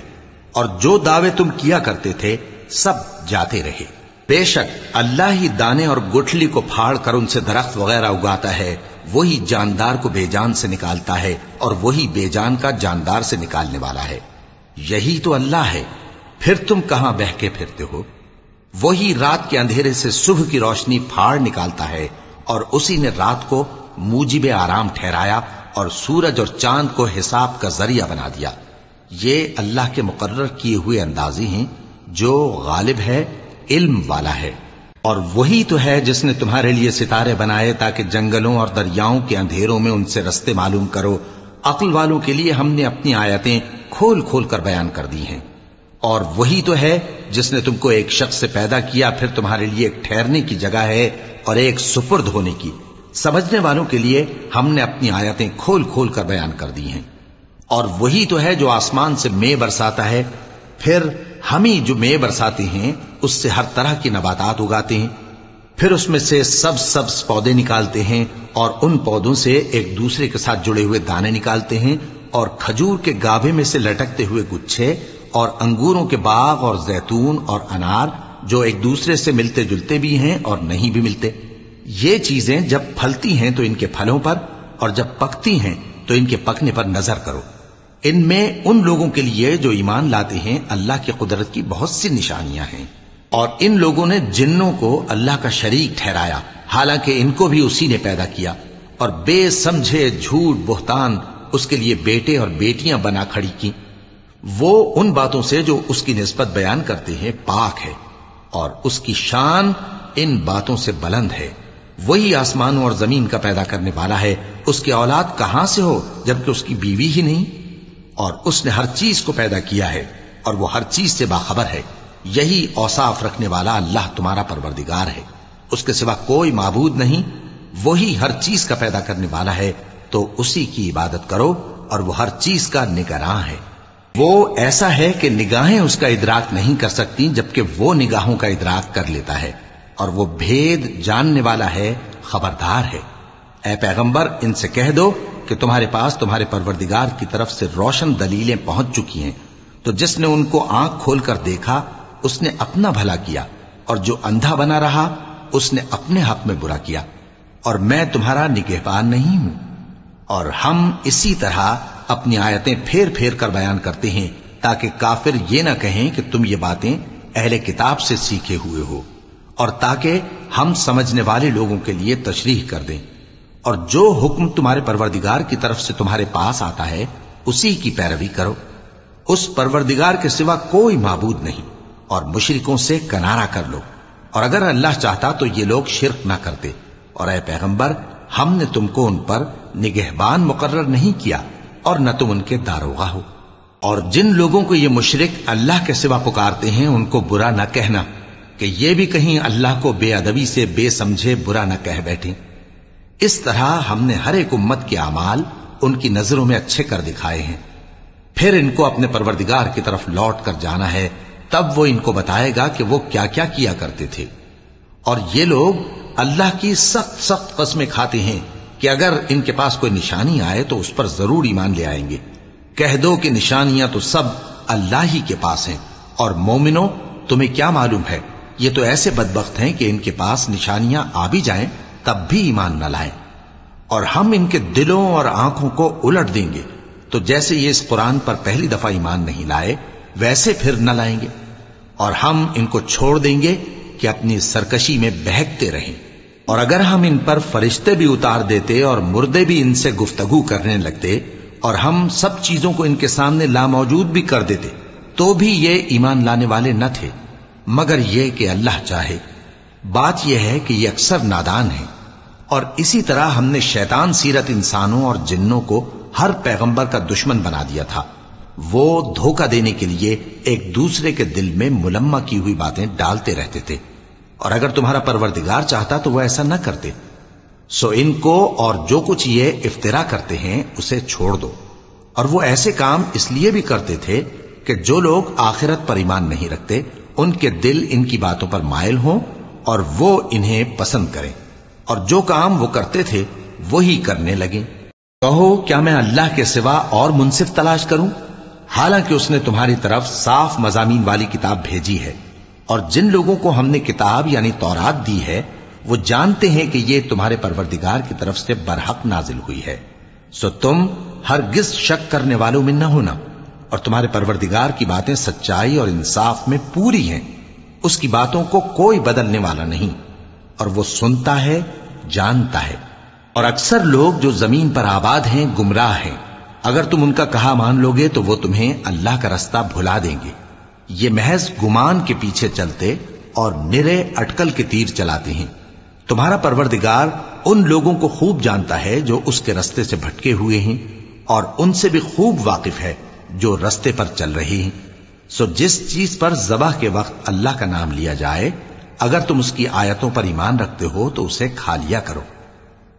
اور جو دعوے تم کیا کرتے تھے، سب جاتے رہے۔ بے شک، اللہ ہی دانے اور گٹھلی کو پھاڑ کر ان سے درخت وغیرہ اگاتا ہے، وہی جاندار کو بے جان سے نکالتا ہے اور وہی بے جان کا جاندار سے نکالنے والا ہے۔ یہی تو اللہ ہے۔ پھر تم کہاں بہ کے پھرتے ہو؟ وہی رات کے اندھیرے سے صبح کی روشنی پھاڑ نکالتا ہے اور اسی نے رات کو موجب آرام ٹھہرایا اور سورج اور چاند کو حساب کا ذریعہ بنا دیا۔ یہ اللہ کے مقرر کیے ہوئے اندازی ہیں جو غالب ہے، علم والا ہے۔ اور وہی تو ہے جس نے تمہارے لیے ستارے بنائے تاکہ جنگلوں اور دریاؤں کے اندھیروں میں ان سے رستے معلوم کرو۔ عقل والوں کے لیے ہم نے اپنی آیتیں کھول کھول کر بیان کر دی ہیں۔ اور وہی تو ہے جس نے تم کو ایک شخص سے پیدا کیا، پھر تمہارے لیے ایک ٹھہرنے کی جگہ ہے اور ایک سپرد ہونے کی۔ سمجھنے والوں کے لیے ہم نے اپنی آیتیں کھول کھول کر بیان کر دی ہیں۔ اور وہی تو ہے جو آسمان سے مے برساتا ہے۔ پھر ہم ہی جو مے برساتے ہیں، اس سے ہر طرح کی نباتات اگاتے ہیں۔ پھر اس میں سے سب سب پودے نکالتے ہیں اور ان پودوں سے ایک دوسرے کے ساتھ جڑے ہوئے دانے نکالتے ہیں اور کھجور کے گابے میں سے لٹکتے ہوئے گچھے اور انگوروں کے باغ اور زیتون اور انار جو ایک دوسرے سے ملتے جلتے بھی ہیں اور نہیں بھی ملتے۔ یہ چیزیں جب پھلتی ہیں تو ان کے پھلوں پر، اور جب پکتی ہیں تو ان کے پکنے پر نظر کرو۔ ان میں ان لوگوں کے لیے جو ایمان لاتے ہیں، اللہ کی قدرت کی بہت سی نشانیاں ہیں۔ اور ان لوگوں نے جنوں کو اللہ کا شریک ٹھہرایا، حالانکہ ان کو بھی اسی نے پیدا کیا۔ اور بے سمجھے جھوٹ بہتان اس کے لیے بیٹے اور بیٹیاں بنا کھڑی کی وہ ان باتوں سے جو اس کی نسبت بیان کرتے ہیں پاک ہے اور اس کی شان ان باتوں سے بلند ہے۔ وہی آسمانوں اور زمین کا پیدا کرنے والا ہے۔ اس کی اولاد کہاں سے ہو جبکہ اس کی بیوی ہی نہیں؟ اور اس نے ہر چیز کو پیدا کیا ہے اور وہ ہر چیز سے باخبر ہے۔ یہی اوصاف رکھنے والا اللہ تمہارا پروردگار ہے۔ اس کے سوا کوئی معبود نہیں۔ وہی ہر چیز کا پیدا کرنے والا ہے۔ تو اسی کی عبادت کرو اور وہ ہر چیز کا نگراں ہے۔ وہ ایسا ہے کہ نگاہیں اس کا ادراک نہیں کر سکتی جبکہ وہ نگاہوں کا ادراک کر لیتا ہے اور وہ بھید جاننے والا ہے، خبردار ہے۔ اے پیغمبر، ان سے کہہ دو کہ تمہارے پاس تمہارے پروردگار کی طرف سے روشن دلیلیں پہنچ چکی ہیں۔ تو جس نے ان کو آنکھ کھول کر دیکھا، اس نے اپنا بھلا کیا اور جو اندھا بنا رہا، اس نے اپنے حق میں برا کیا۔ اور میں تمہارا نگہبان نہیں ہوں۔ اور ہم اسی طرح اپنی آیتیں پھیر پھیر کر بیان کرتے ہیں تاکہ کافر یہ نہ کہیں کہ تم یہ باتیں اہل کتاب سے سیکھے ہوئے ہو اور تاکہ ہم سمجھنے والے لوگوں کے لیے تشریح کر دیں۔ اور جو حکم تمہارے پروردگار کی طرف سے تمہارے پاس آتا ہے، اسی کی پیروی کرو۔ اس پروردگار کے سوا کوئی معبود نہیں، اور مشرکوں سے کنارہ کر لو۔ اور اگر اللہ چاہتا تو یہ لوگ شرک نہ کرتے۔ اور اے پیغمبر، ہم نے تم کو ان پر نگہبان مقرر نہیں کیا۔ اور نہ تم ان کے داروغہ ہو۔ اور جن لوگوں کو یہ مشرک اللہ کے سوا پکارتے ہیں، ان کو برا نہ کہنا کہ یہ بھی کہیں اللہ کو بے ادبی سے بے سمجھے برا نہ کہہ بیٹھیں۔ اس طرح ہم نے ہر ایک امت کے اعمال ان کی نظروں میں اچھے کر دکھائے ہیں۔ پھر ان کو اپنے پروردگار کی طرف لوٹ کر جانا ہے، تب وہ ان کو بتائے گا کہ وہ کیا کیا کیا کرتے تھے۔ اور یہ لوگ اللہ کی سخت سخت قسمیں کھاتے ہیں۔ کہ اگر ان کے پاس کوئی نشانی آئے تو اس پر ضرور ایمان لے آئیں گے۔ کہہ دو کہ نشانیاں تو سب اللہ ہی کے پاس ہیں اور مومنو تمہیں کیا معلوم ہے؟ یہ تو ایسے بدبخت ہیں کہ ان کے پاس نشانیاں آ بھی جائیں تب بھی ایمان نہ لائیں۔ اور ہم ان کے دلوں اور آنکھوں کو الٹ دیں گے۔ تو جیسے یہ اس قرآن پر پہلی دفعہ ایمان نہیں لائے، ویسے پھر نہ لائیں گے۔ اور ہم ان کو چھوڑ دیں گے کہ اپنی سرکشی میں بہکتے رہیں۔ اور اگر ہم ان پر فرشتے بھی اتار دیتے اور مردے بھی ان سے گفتگو کرنے لگتے اور ہم سب چیزوں کو ان کے سامنے لاموجود بھی کر دیتے، تو بھی یہ ایمان لانے والے نہ تھے۔ مگر یہ کہ اللہ چاہے۔ بات یہ ہے کہ یہ اکثر نادان ہے اور اسی طرح ہم نے شیطان سیرت انسانوں اور جنوں کو ہر پیغمبر کا دشمن بنا دیا تھا۔ وہ دھوکہ دینے کے لیے ایک دوسرے کے دل میں ملما کی ہوئی باتیں ڈالتے رہتے تھے۔ اور اگر تمہارا پروردگار چاہتا تو وہ ایسا نہ کرتے۔ سو ان کو اور جو کچھ یہ افطرا کرتے ہیں، اسے چھوڑ دو۔ اور وہ ایسے کام اس لیے بھی کرتے تھے کہ جو لوگ آخرت پر ایمان نہیں رکھتے، ان کے دل ان کی باتوں پر مائل ہوں اور وہ انہیں پسند کریں۔ اور جو کام وہ کرتے تھے، وہی کرنے لگیں۔ کہو، کیا میں اللہ کے سوا اور منصف تلاش کروں؟ حالانکہ اس نے تمہاری طرف صاف مضامین والی کتاب بھیجی ہے۔ اور جن لوگوں کو ہم نے کتاب یعنی تورات دی ہے، وہ جانتے ہیں کہ یہ تمہارے پروردگار کی طرف سے برحق نازل ہوئی ہے۔ سو تم ہرگز شک کرنے والوں میں نہ ہونا۔ اور تمہارے پروردگار کی باتیں سچائی اور انصاف میں پوری ہیں۔ اس کی باتوں کو کوئی بدلنے والا نہیں۔ اور وہ سنتا ہے، جانتا ہے۔ اور اکثر لوگ جو زمین پر آباد ہیں، گمراہ ہیں۔ اگر تم ان کا کہا مان لوگے تو وہ تمہیں اللہ کا رستہ بھلا دیں گے۔ یہ محض گمان کے پیچھے چلتے اور نرے اٹکل کے تیر چلاتے ہیں۔ تمہارا پروردگار ان لوگوں کو خوب جانتا ہے جو اس کے رستے سے بھٹکے ہوئے ہیں اور ان سے بھی خوب واقف ہے جو رستے پر چل رہی ہیں۔ سو جس چیز پر ذبح کے وقت اللہ کا نام لیا جائے، اگر تم اس کی آیتوں پر ایمان رکھتے ہو تو اسے کھا لیا کرو۔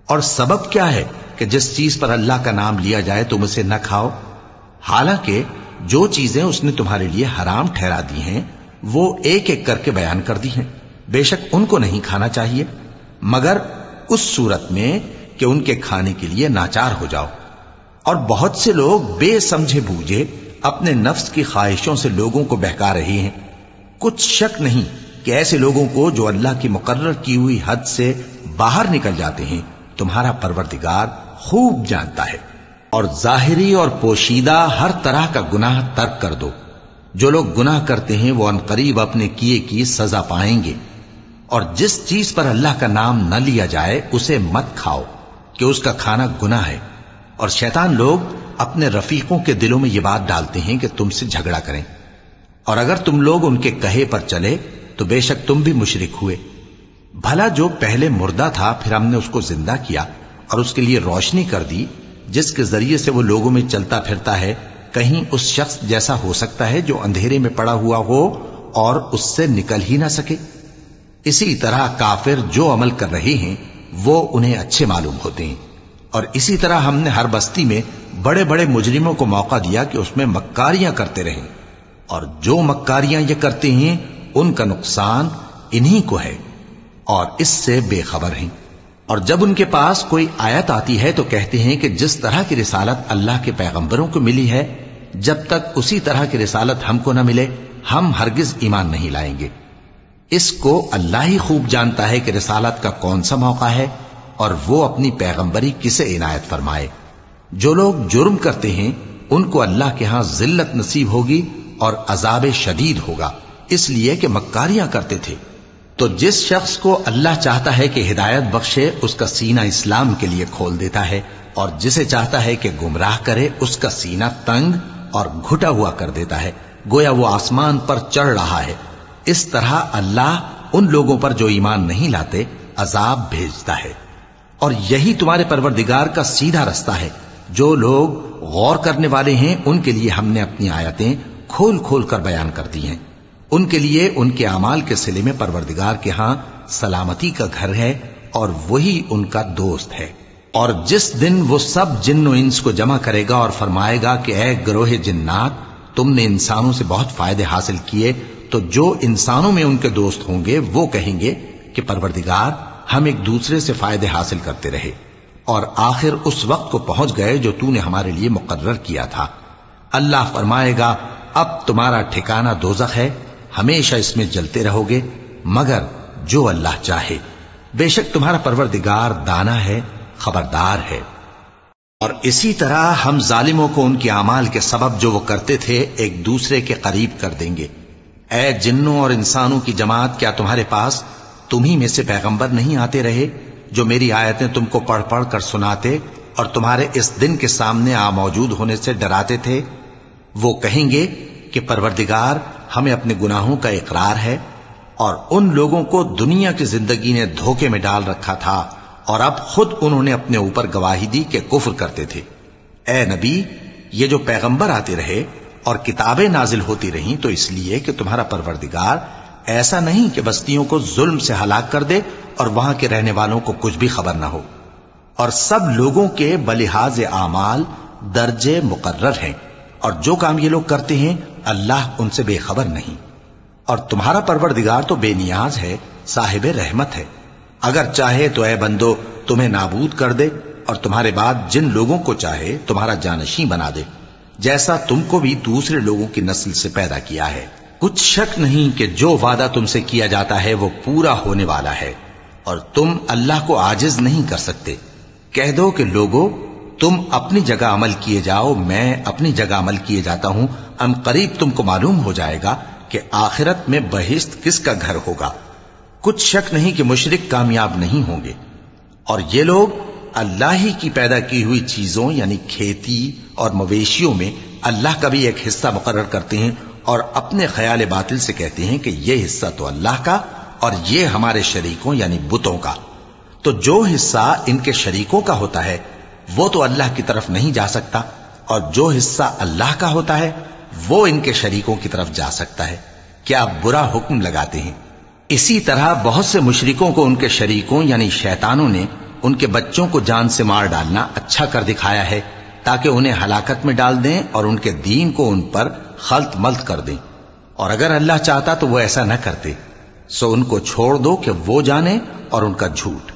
اور سبب کیا ہے کہ جس چیز پر اللہ کا نام لیا جائے تم اسے نہ کھاؤ؟ حالانکہ جو چیزیں اس نے تمہارے لیے حرام ٹھہرا دی ہیں، وہ ایک ایک کر کے بیان کر دی ہیں۔ بے شک ان کو نہیں کھانا چاہیے۔ مگر اس صورت میں کہ ان کے کھانے کے لیے ناچار ہو جاؤ۔ اور بہت سے لوگ بے سمجھے بوجھے اپنے نفس کی خواہشوں سے لوگوں کو بہکا رہی ہیں۔ کچھ شک نہیں کہ ایسے لوگوں کو جو اللہ کی مقرر کی ہوئی حد سے باہر نکل جاتے ہیں۔ تمہارا پروردگار خوب جانتا ہے۔ اور ظاہری اور پوشیدہ ہر طرح کا گناہ ترک کر دو۔ جو لوگ گناہ کرتے ہیں، وہ انقریب اپنے کیے کی سزا پائیں گے۔ اور جس چیز پر اللہ کا نام نہ لیا جائے، اسے مت کھاؤ کہ اس کا کھانا گناہ ہے۔ اور شیطان لوگ اپنے رفیقوں کے دلوں میں یہ بات ڈالتے ہیں کہ تم سے جھگڑا کریں۔ اور اگر تم لوگ ان کے کہے پر چلے، تو بے شک تم بھی مشرک ہوئے۔ بھلا جو پہلے مردہ تھا، پھر ہم نے اس کو زندہ کیا اور اس کے لیے روشنی کر دی۔ جس کے ذریعے سے وہ لوگوں میں چلتا پھرتا ہے، کہیں اس شخص جیسا ہو سکتا ہے جو اندھیرے میں پڑا ہوا ہو اور اس سے نکل ہی نہ سکے۔ اسی طرح کافر جو عمل کر رہے ہیں، وہ انہیں اچھے معلوم ہوتے ہیں۔ اور اسی طرح ہم نے ہر بستی میں بڑے بڑے مجرموں کو موقع دیا کہ اس میں مکاریاں کرتے رہیں۔ اور جو مکاریاں یہ کرتے ہیں، ان کا نقصان انہی کو ہے۔ اور اس سے بے خبر ہیں۔ اور جب ان کے پاس کوئی آیت آتی ہے تو کہتے ہیں کہ جس طرح کی رسالت اللہ کے پیغمبروں کو ملی ہے، جب تک اسی طرح کی رسالت ہم کو نہ ملے، ہم ہرگز ایمان نہیں لائیں گے۔ اس کو اللہ ہی خوب جانتا ہے کہ رسالت کا کون سا موقع ہے اور وہ اپنی پیغمبری کسے عنایت فرمائے۔ جو لوگ جرم کرتے ہیں، ان کو اللہ کے ہاں ذلت نصیب ہوگی اور عذاب شدید ہوگا۔ اس لیے کہ مکاریاں کرتے تھے۔ تو جس شخص کو اللہ چاہتا ہے کہ ہدایت بخشے، اس کا سینہ اسلام کے لیے کھول دیتا ہے اور جسے چاہتا ہے کہ گمراہ کرے، اس کا سینہ تنگ اور گھٹا ہوا کر دیتا ہے۔ گویا وہ آسمان پر چڑھ رہا ہے۔ اس طرح اللہ ان لوگوں پر جو ایمان نہیں لاتے، عذاب بھیجتا ہے۔ اور یہی تمہارے پروردگار کا سیدھا رستہ ہے۔ جو لوگ غور کرنے والے ہیں، ان کے لیے ہم نے اپنی آیتیں کھول کھول کر بیان کر دی ہیں۔ ان کے لیے ان کے اعمال کے سلے میں پروردگار کے ہاں سلامتی کا گھر ہے اور وہی ان کا دوست ہے۔ اور جس دن وہ سب جن و انس کو جمع کرے گا اور فرمائے گا کہ اے گروہ جنات، تم نے انسانوں سے بہت فائدے حاصل کیے، تو جو انسانوں میں ان کے دوست ہوں گے، وہ کہیں گے کہ پروردگار، ہم ایک دوسرے سے فائدے حاصل کرتے رہے اور آخر اس وقت کو پہنچ گئے جو تو نے ہمارے لیے مقرر کیا تھا۔ اللہ فرمائے گا، اب تمہارا ٹھکانہ دوزخ ہے ہمیشہ اس میں جلتے رہو گے، مگر جو اللہ چاہے۔ بے شک تمہارا پروردگار دانا ہے، خبردار ہے۔ اور اسی طرح ہم ظالموں کو ان کے اعمال کے سبب جو وہ کرتے تھے، ایک دوسرے کے قریب کر دیں گے۔ اے جنوں اور انسانوں کی جماعت، کیا تمہارے پاس تمہیں میں سے پیغمبر نہیں آتے رہے جو میری آیتیں تم کو پڑھ پڑھ کر سناتے اور تمہارے اس دن کے سامنے آ موجود ہونے سے ڈراتے تھے؟ وہ کہیں گے کہ پروردگار ہمیں اپنے گناہوں کا اقرار ہے اور ان لوگوں کو دنیا کی زندگی نے دھوکے میں ڈال رکھا تھا اور اب خود انہوں نے اپنے اوپر گواہی دی کہ کفر کرتے تھے۔ اے نبی، یہ جو پیغمبر آتے رہے اور کتابیں نازل ہوتی رہیں تو اس لیے کہ تمہارا پروردگار ایسا نہیں کہ بستیوں کو ظلم سے ہلاک کر دے اور وہاں کے رہنے والوں کو کچھ بھی خبر نہ ہو۔ اور سب لوگوں کے بلحاظ اعمال درجے مقرر ہیں اور جو کام یہ لوگ کرتے ہیں اللہ ان سے بے خبر نہیں۔ اور تمہارا پروردگار تو بے نیاز ہے، صاحب رحمت ہے۔ اگر چاہے تو اے بندو، تمہیں نابود کر دے، اور تمہارے بعد جن لوگوں کو چاہے، تمہارا جانشی بنا دے۔ جیسا تم کو بھی دوسرے لوگوں کی نسل سے پیدا کیا ہے۔ کچھ شک نہیں کہ جو وعدہ تم سے کیا جاتا ہے، وہ پورا ہونے والا ہے۔ اور تم اللہ کو آجز نہیں کر سکتے۔ کہہ دو کہ لوگوں تم اپنی جگہ عمل کیے جاؤ، میں اپنی جگہ عمل کیے جاتا ہوں۔ ان قریب تم کو معلوم ہو جائے گا کہ آخرت میں بہشت کس کا گھر ہوگا۔ کچھ شک نہیں کہ مشرق کامیاب نہیں ہوں گے۔ اور یہ لوگ اللہ ہی کی پیدا کی ہوئی چیزوں یعنی کھیتی اور مویشیوں میں اللہ کا بھی ایک حصہ مقرر کرتے ہیں اور اپنے خیال باطل سے کہتے ہیں کہ یہ حصہ تو اللہ کا اور یہ ہمارے شریکوں یعنی بتوں کا۔ تو جو حصہ ان کے شریکوں کا ہوتا ہے، وہ تو اللہ کی طرف نہیں جا سکتا اور جو حصہ اللہ کا ہوتا ہے وہ ان کے شریکوں کی طرف جا سکتا ہے۔ کیا برا حکم لگاتے ہیں؟ اسی طرح بہت سے مشرکوں کو ان کے شریکوں یعنی شیطانوں نے ان کے بچوں کو جان سے مار ڈالنا اچھا کر دکھایا ہے، تاکہ انہیں ہلاکت میں ڈال دیں اور ان کے دین کو ان پر خلط ملت کر دیں۔ اور اگر اللہ چاہتا تو وہ ایسا نہ کرتے۔ سو ان کو چھوڑ دو کہ وہ جانے اور ان کا جھوٹ۔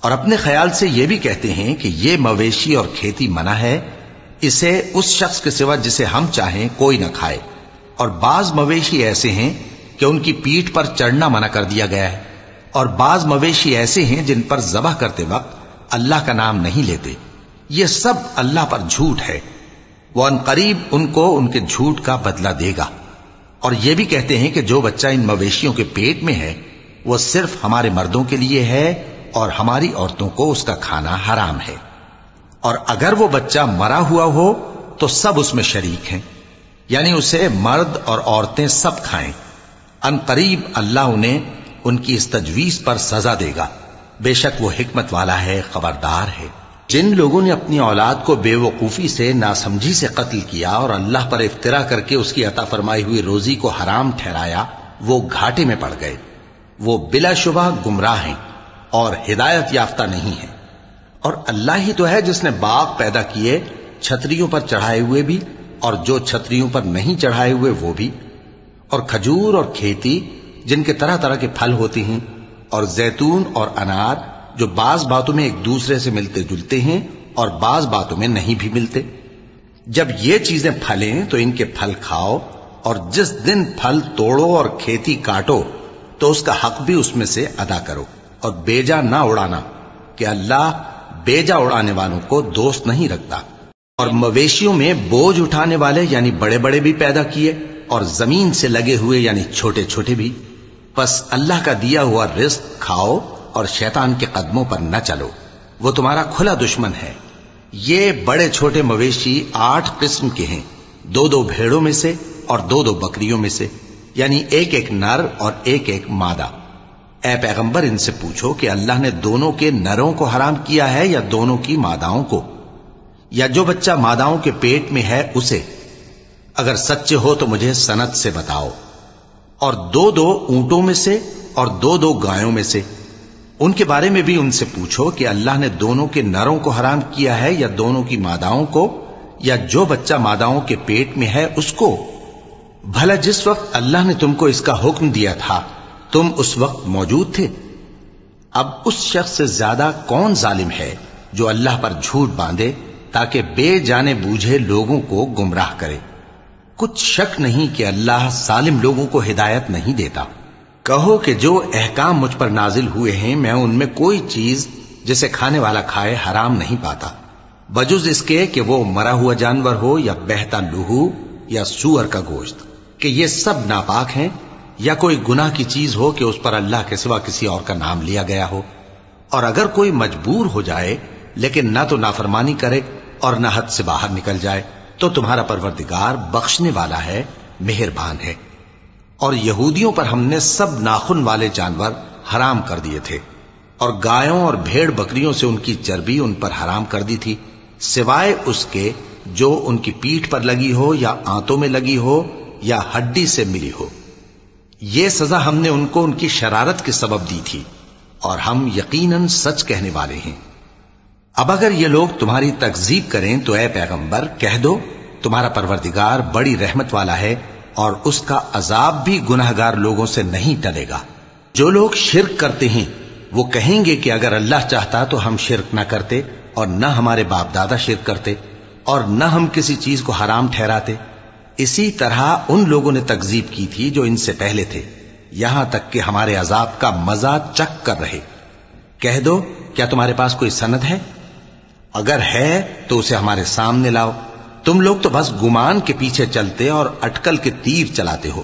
اور اپنے خیال سے یہ بھی کہتے ہیں کہ یہ مویشی اور کھیتی منع ہے۔ اسے اس شخص کے سوا جسے ہم چاہیں کوئی نہ کھائے۔ اور بعض مویشی ایسے ہیں کہ ان کی پیٹ پر چڑھنا منع کر دیا گیا ہے۔ اور بعض مویشی ایسے ہیں جن پر ذبح کرتے وقت اللہ کا نام نہیں لیتے۔ یہ سب اللہ پر جھوٹ ہے۔ وہ ان قریب ان کو ان کے جھوٹ کا بدلہ دے گا۔ اور یہ بھی کہتے ہیں کہ جو بچہ ان مویشیوں کے پیٹ میں ہے، وہ صرف ہمارے مردوں کے لیے ہے اور ہماری عورتوں کو اس کا کھانا حرام ہے۔ اور اگر وہ بچہ مرا ہوا ہو تو سب اس میں شریک ہیں۔ یعنی اسے مرد اور عورتیں سب کھائیں۔ ان قریب اللہ انہیں ان کی اس تجویز پر سزا دے گا۔ بے شک وہ حکمت والا ہے، خبردار ہے۔ جن لوگوں نے اپنی اولاد کو بے وقوفی سے، ناسمجھی سے قتل کیا اور اللہ پر افطرا کر کے اس کی عطا فرمائی ہوئی روزی کو حرام ٹھہرایا، وہ گھاٹے میں پڑ گئے۔ وہ بلا شبہ گمراہ ہیں اور ہدایت یافتہ نہیں ہے اور اللہ ہی تو ہے جس نے باغ پیدا کیے، چھتریوں پر چڑھائے ہوئے بھی، اور جو چھتریوں پر نہیں چڑھائے ہوئے وہ بھی۔ اور کھجور اور کھیتی، جن کے طرح طرح کے پھل ہوتے ہیں، اور زیتون اور انار، جو بعض باتوں میں ایک دوسرے سے ملتے جلتے ہیں، اور بعض باتوں میں نہیں بھی ملتے۔ جب یہ چیزیں پھلیں تو ان کے پھل کھاؤ، اور جس دن پھل توڑو اور کھیتی کاٹو، تو اس کا حق بھی اس میں سے ادا کرو۔ اور بیجا نہ اڑانا کہ اللہ بیجا اڑانے والوں کو دوست نہیں رکھتا اور مویشیوں میں بوجھ اٹھانے والے یعنی بڑے بڑے بھی پیدا کیے اور زمین سے لگے ہوئے یعنی چھوٹے چھوٹے بھی، پس اللہ کا دیا ہوا رزق کھاؤ اور شیطان کے قدموں پر نہ چلو۔ وہ تمہارا کھلا دشمن ہے۔ یہ بڑے چھوٹے مویشی آٹھ قسم کے ہیں۔ دو دو بھیڑوں میں سے اور دو دو بکریوں میں سے یعنی ایک ایک نر اور ایک ایک مادہ۔ اے پیغمبر، ان سے پوچھو کہ اللہ نے دونوں کے نروں کو حرام کیا ہے یا دونوں کی ماداؤں کو؟ یا جو بچہ ماداؤں کے پیٹ میں ہے، اسے؟ اگر سچے ہو تو مجھے سنت سے بتاؤ۔ اور دو دو اونٹوں میں سے اور دو دو گایوں میں سے۔ ان کے بارے میں بھی ان سے پوچھو کہ اللہ نے دونوں کے نروں کو حرام کیا ہے یا دونوں کی ماداؤں کو؟ یا جو بچہ ماداؤں کے پیٹ میں ہے، اس کو؟ بھلا جس وقت اللہ نے تم کو اس کا حکم دیا تھا تم اس وقت موجود تھے۔ اب اس شخص سے زیادہ کون ظالم ہے جو اللہ پر جھوٹ باندھے تاکہ بے جانے بوجھے لوگوں کو گمراہ کرے۔ کچھ شک نہیں کہ اللہ ظالم لوگوں کو ہدایت نہیں دیتا۔ کہو کہ جو احکام مجھ پر نازل ہوئے ہیں، میں ان میں کوئی چیز جسے کھانے والا کھائے حرام نہیں پاتا۔ بجز اس کے کہ وہ مرا ہوا جانور ہو یا بہتا لہو یا سور کا گوشت، کہ یہ سب ناپاک ہیں۔ یا کوئی گناہ کی چیز ہو کہ اس پر اللہ کے سوا کسی اور کا نام لیا گیا ہو۔ اور اگر کوئی مجبور ہو جائے، لیکن نہ تو نافرمانی کرے اور نہ حد سے باہر نکل جائے، تو تمہارا پروردگار بخشنے والا ہے، مہربان ہے۔ اور یہودیوں پر ہم نے سب ناخن والے جانور حرام کر دیے تھے، اور گایوں اور بھیڑ بکریوں سے ان کی چربی ان پر حرام کر دی تھی، سوائے اس کے جو ان کی پیٹھ پر لگی ہو یا آنتوں میں لگی ہو یا ہڈی سے ملی ہو۔ یہ سزا ہم نے ان کو ان کی شرارت کے سبب دی تھی اور ہم یقیناً سچ کہنے والے ہیں۔ اب اگر یہ لوگ تمہاری تکزیب کریں تو اے پیغمبر، کہہ دو، تمہارا پروردگار بڑی رحمت والا ہے اور اس کا عذاب بھی گناہ گار لوگوں سے نہیں ٹلے گا۔ جو لوگ شرک کرتے ہیں، وہ کہیں گے کہ اگر اللہ چاہتا تو ہم شرک نہ کرتے اور نہ ہمارے باپ دادا شرک کرتے اور نہ ہم کسی چیز کو حرام ٹھہراتے۔ اسی طرح ان لوگوں نے تکزیب کی تھی جو ان سے پہلے تھے، یہاں تک کہ ہمارے عذاب کا مزہ چک کر رہے۔ کہہ دو، کیا تمہارے پاس کوئی سند ہے؟ اگر ہے تو اسے ہمارے سامنے لاؤ۔ تم لوگ تو بس گمان کے پیچھے چلتے اور اٹکل کے تیر چلاتے ہو۔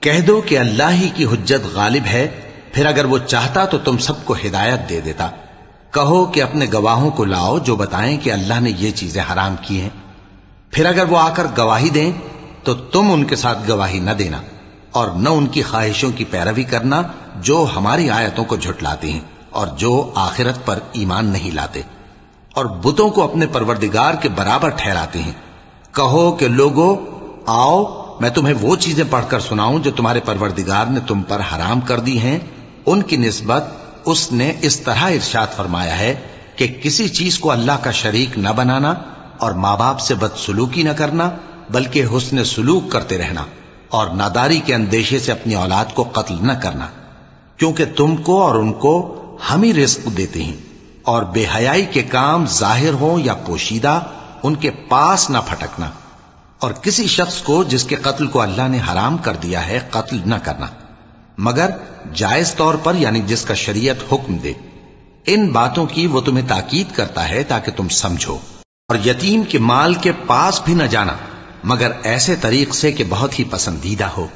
کہہ دو کہ اللہ ہی کی حجت غالب ہے، پھر اگر وہ چاہتا تو تم سب کو ہدایت دے دیتا۔ کہو کہ اپنے گواہوں کو لاؤ جو بتائیں کہ اللہ نے یہ چیزیں حرام کی ہیں۔ پھر اگر وہ آ کر گواہی دیں تو تم ان کے ساتھ گواہی نہ دینا اور نہ ان کی خواہشوں کی پیروی کرنا جو ہماری آیتوں کو جھٹلاتے ہیں اور جو آخرت پر ایمان نہیں لاتے اور بتوں کو اپنے پروردگار کے برابر ٹھہراتے ہیں۔ کہو کہ لوگو، آؤ، میں تمہیں وہ چیزیں پڑھ کر سناؤں جو تمہارے پروردگار نے تم پر حرام کر دی ہیں۔ ان کی نسبت اس نے اس طرح ارشاد فرمایا ہے کہ کسی چیز کو اللہ کا شریک نہ بنانا اور ماں باپ سے بد سلوکی نہ کرنا بلکہ حسن سلوک کرتے رہنا اور ناداری کے اندیشے سے اپنی اولاد کو قتل نہ کرنا، کیونکہ تم کو اور ان کو ہم ہی رزق دیتے ہیں اور بے حیائی کے کام ظاہر ہوں یا پوشیدہ، ان کے پاس نہ پھٹکنا۔ اور کسی شخص کو جس کے قتل کو اللہ نے حرام کر دیا ہے، قتل نہ کرنا۔ مگر جائز طور پر یعنی جس کا شریعت حکم دے، ان باتوں کی وہ تمہیں تاکید کرتا ہے تاکہ تم سمجھو۔ اور یتیم کے مال کے پاس بھی نہ جانا۔ مگر ایسے طریق سے کہ بہت ہی پسندیدہ ہو۔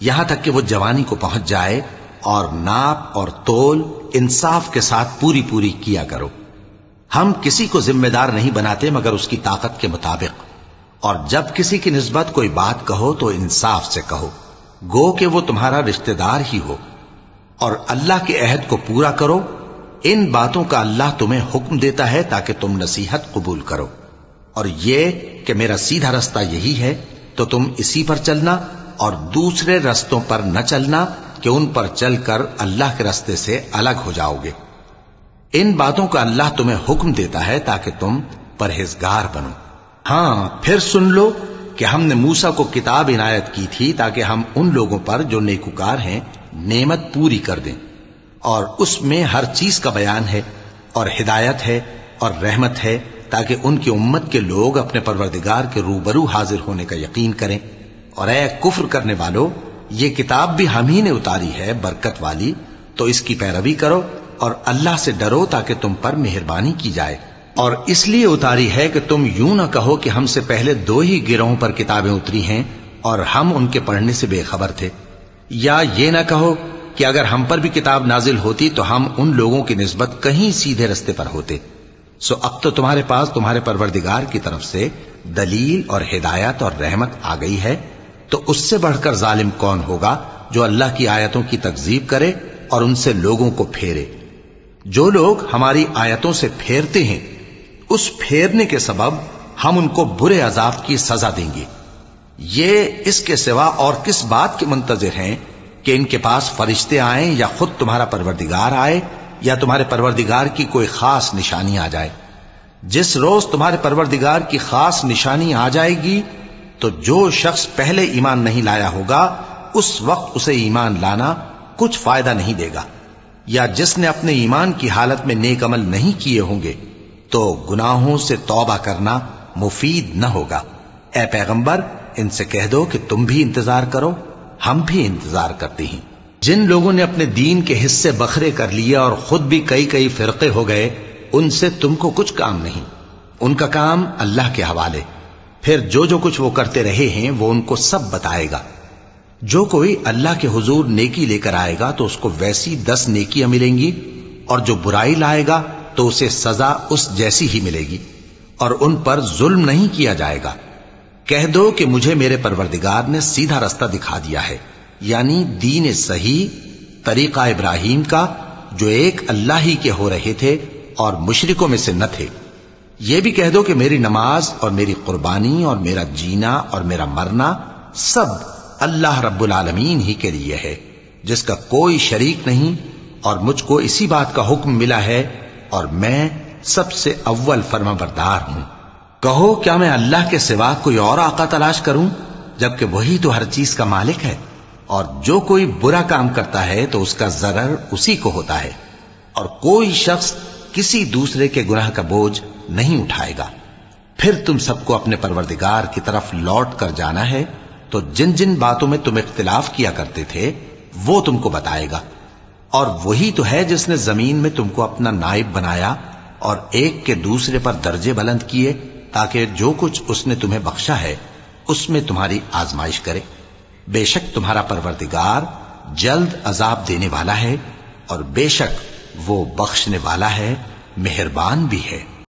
یہاں تک کہ وہ جوانی کو پہنچ جائے اور ناپ اور تول انصاف کے ساتھ پوری پوری کیا کرو۔ ہم کسی کو ذمہ دار نہیں بناتے مگر اس کی طاقت کے مطابق۔ اور جب کسی کی نسبت کوئی بات کہو تو انصاف سے کہو۔ گو کہ وہ تمہارا رشتہ دار ہی ہو۔ اور اللہ کے عہد کو پورا کرو۔ ان باتوں کا اللہ تمہیں حکم دیتا ہے تاکہ تم نصیحت قبول کرو۔ اور یہ کہ میرا سیدھا رستہ یہی ہے، تو تم اسی پر چلنا اور دوسرے رستوں پر نہ چلنا کہ ان پر چل کر اللہ کے رستے سے الگ ہو جاؤ گے۔ ان باتوں کا اللہ تمہیں حکم دیتا ہے تاکہ تم پرہیزگار بنو۔ ہاں پھر سن لو کہ ہم نے موسا کو کتاب عنایت کی تھی تاکہ ہم ان لوگوں پر جو نیکوکار ہیں نعمت پوری کر دیں۔ اور اس میں ہر چیز کا بیان ہے اور ہدایت ہے اور رحمت ہے تاکہ ان کی امت کے لوگ اپنے پروردگار کے روبرو حاضر ہونے کا یقین کریں۔ اور اے کفر کرنے والو، یہ کتاب بھی ہم ہی نے اتاری ہے، برکت والی۔ تو اس کی پیروی کرو اور اللہ سے ڈرو تاکہ تم پر مہربانی کی جائے۔ اور اس لیے اتاری ہے کہ تم یوں نہ کہو کہ ہم سے پہلے دو ہی گروہوں پر کتابیں اتری ہیں اور ہم ان کے پڑھنے سے بے خبر تھے۔ یا یہ نہ کہو کہ اگر ہم پر بھی کتاب نازل ہوتی تو ہم ان لوگوں کی نسبت کہیں سیدھے رستے پر ہوتے۔ سو اب تو تمہارے پاس تمہارے پروردگار کی طرف سے دلیل اور ہدایت اور رحمت آ گئی ہے، تو اس سے بڑھ کر ظالم کون ہوگا جو اللہ کی آیتوں کی تکزیب کرے اور ان سے لوگوں کو پھیرے؟ جو لوگ ہماری آیتوں سے پھیرتے ہیں، اس پھیرنے کے سبب ہم ان کو برے عذاب کی سزا دیں گے۔ یہ اس کے سوا اور کس بات کے منتظر ہیں کہ ان کے پاس فرشتے آئیں یا خود تمہارا پروردگار آئے یا تمہارے پروردگار کی کوئی خاص نشانی آ جائے۔ جس روز تمہارے پروردگار کی خاص نشانی آ جائے گی، تو جو شخص پہلے ایمان نہیں لایا ہوگا، اس وقت اسے ایمان لانا کچھ فائدہ نہیں دے گا۔ یا جس نے اپنے ایمان کی حالت میں نیک عمل نہیں کیے ہوں گے، تو گناہوں سے توبہ کرنا مفید نہ ہوگا۔ اے پیغمبر، ان سے کہہ دو کہ تم بھی انتظار کرو، ہم بھی انتظار کرتے ہیں۔ جن لوگوں نے اپنے دین کے حصے بکھرے کر لیے اور خود بھی کئی کئی فرقے ہو گئے، ان سے تم کو کچھ کام نہیں۔ ان کا کام اللہ کے حوالے۔ پھر جو جو کچھ وہ کرتے رہے ہیں، وہ ان کو سب بتائے گا۔ جو کوئی اللہ کے حضور نیکی لے کر آئے گا، تو اس کو ویسی دس نیکیاں ملیں گی، اور جو برائی لائے گا، تو اسے سزا اس جیسی ہی ملے گی۔ اور ان پر ظلم نہیں کیا جائے گا۔ کہہ دو کہ مجھے میرے پروردگار نے سیدھا رستہ دکھا دیا ہے۔ یعنی دین صحیح، طریقہ ابراہیم کا، جو ایک اللہ ہی کے ہو رہے تھے اور مشرکوں میں سے نہ تھے۔ یہ بھی کہہ دو کہ میری نماز اور میری قربانی اور میرا جینا اور میرا مرنا سب اللہ رب العالمین ہی کے لیے ہے، جس کا کوئی شریک نہیں اور مجھ کو اسی بات کا حکم ملا ہے اور میں سب سے اول فرما بردار ہوں۔ کہو، کیا میں اللہ کے سوا کوئی اور آقا تلاش کروں، جبکہ وہی تو ہر چیز کا مالک ہے؟ اور جو کوئی برا کام کرتا ہے تو اس کا ضرر اسی کو ہوتا ہے، اور کوئی شخص کسی دوسرے کے گناہ کا بوجھ نہیں اٹھائے گا۔ پھر تم سب کو اپنے پروردگار کی طرف لوٹ کر جانا ہے، تو جن جن باتوں میں تم اختلاف کیا کرتے تھے، وہ تم کو بتائے گا۔ اور وہی تو ہے جس نے زمین میں تم کو اپنا نائب بنایا اور ایک کے دوسرے پر درجے بلند کیے، تاکہ جو کچھ اس نے تمہیں بخشا ہے، اس میں تمہاری آزمائش کرے۔ بے شک تمہارا پروردگار جلد عذاب دینے والا ہے اور بے شک وہ بخشنے والا ہے، مہربان بھی ہے۔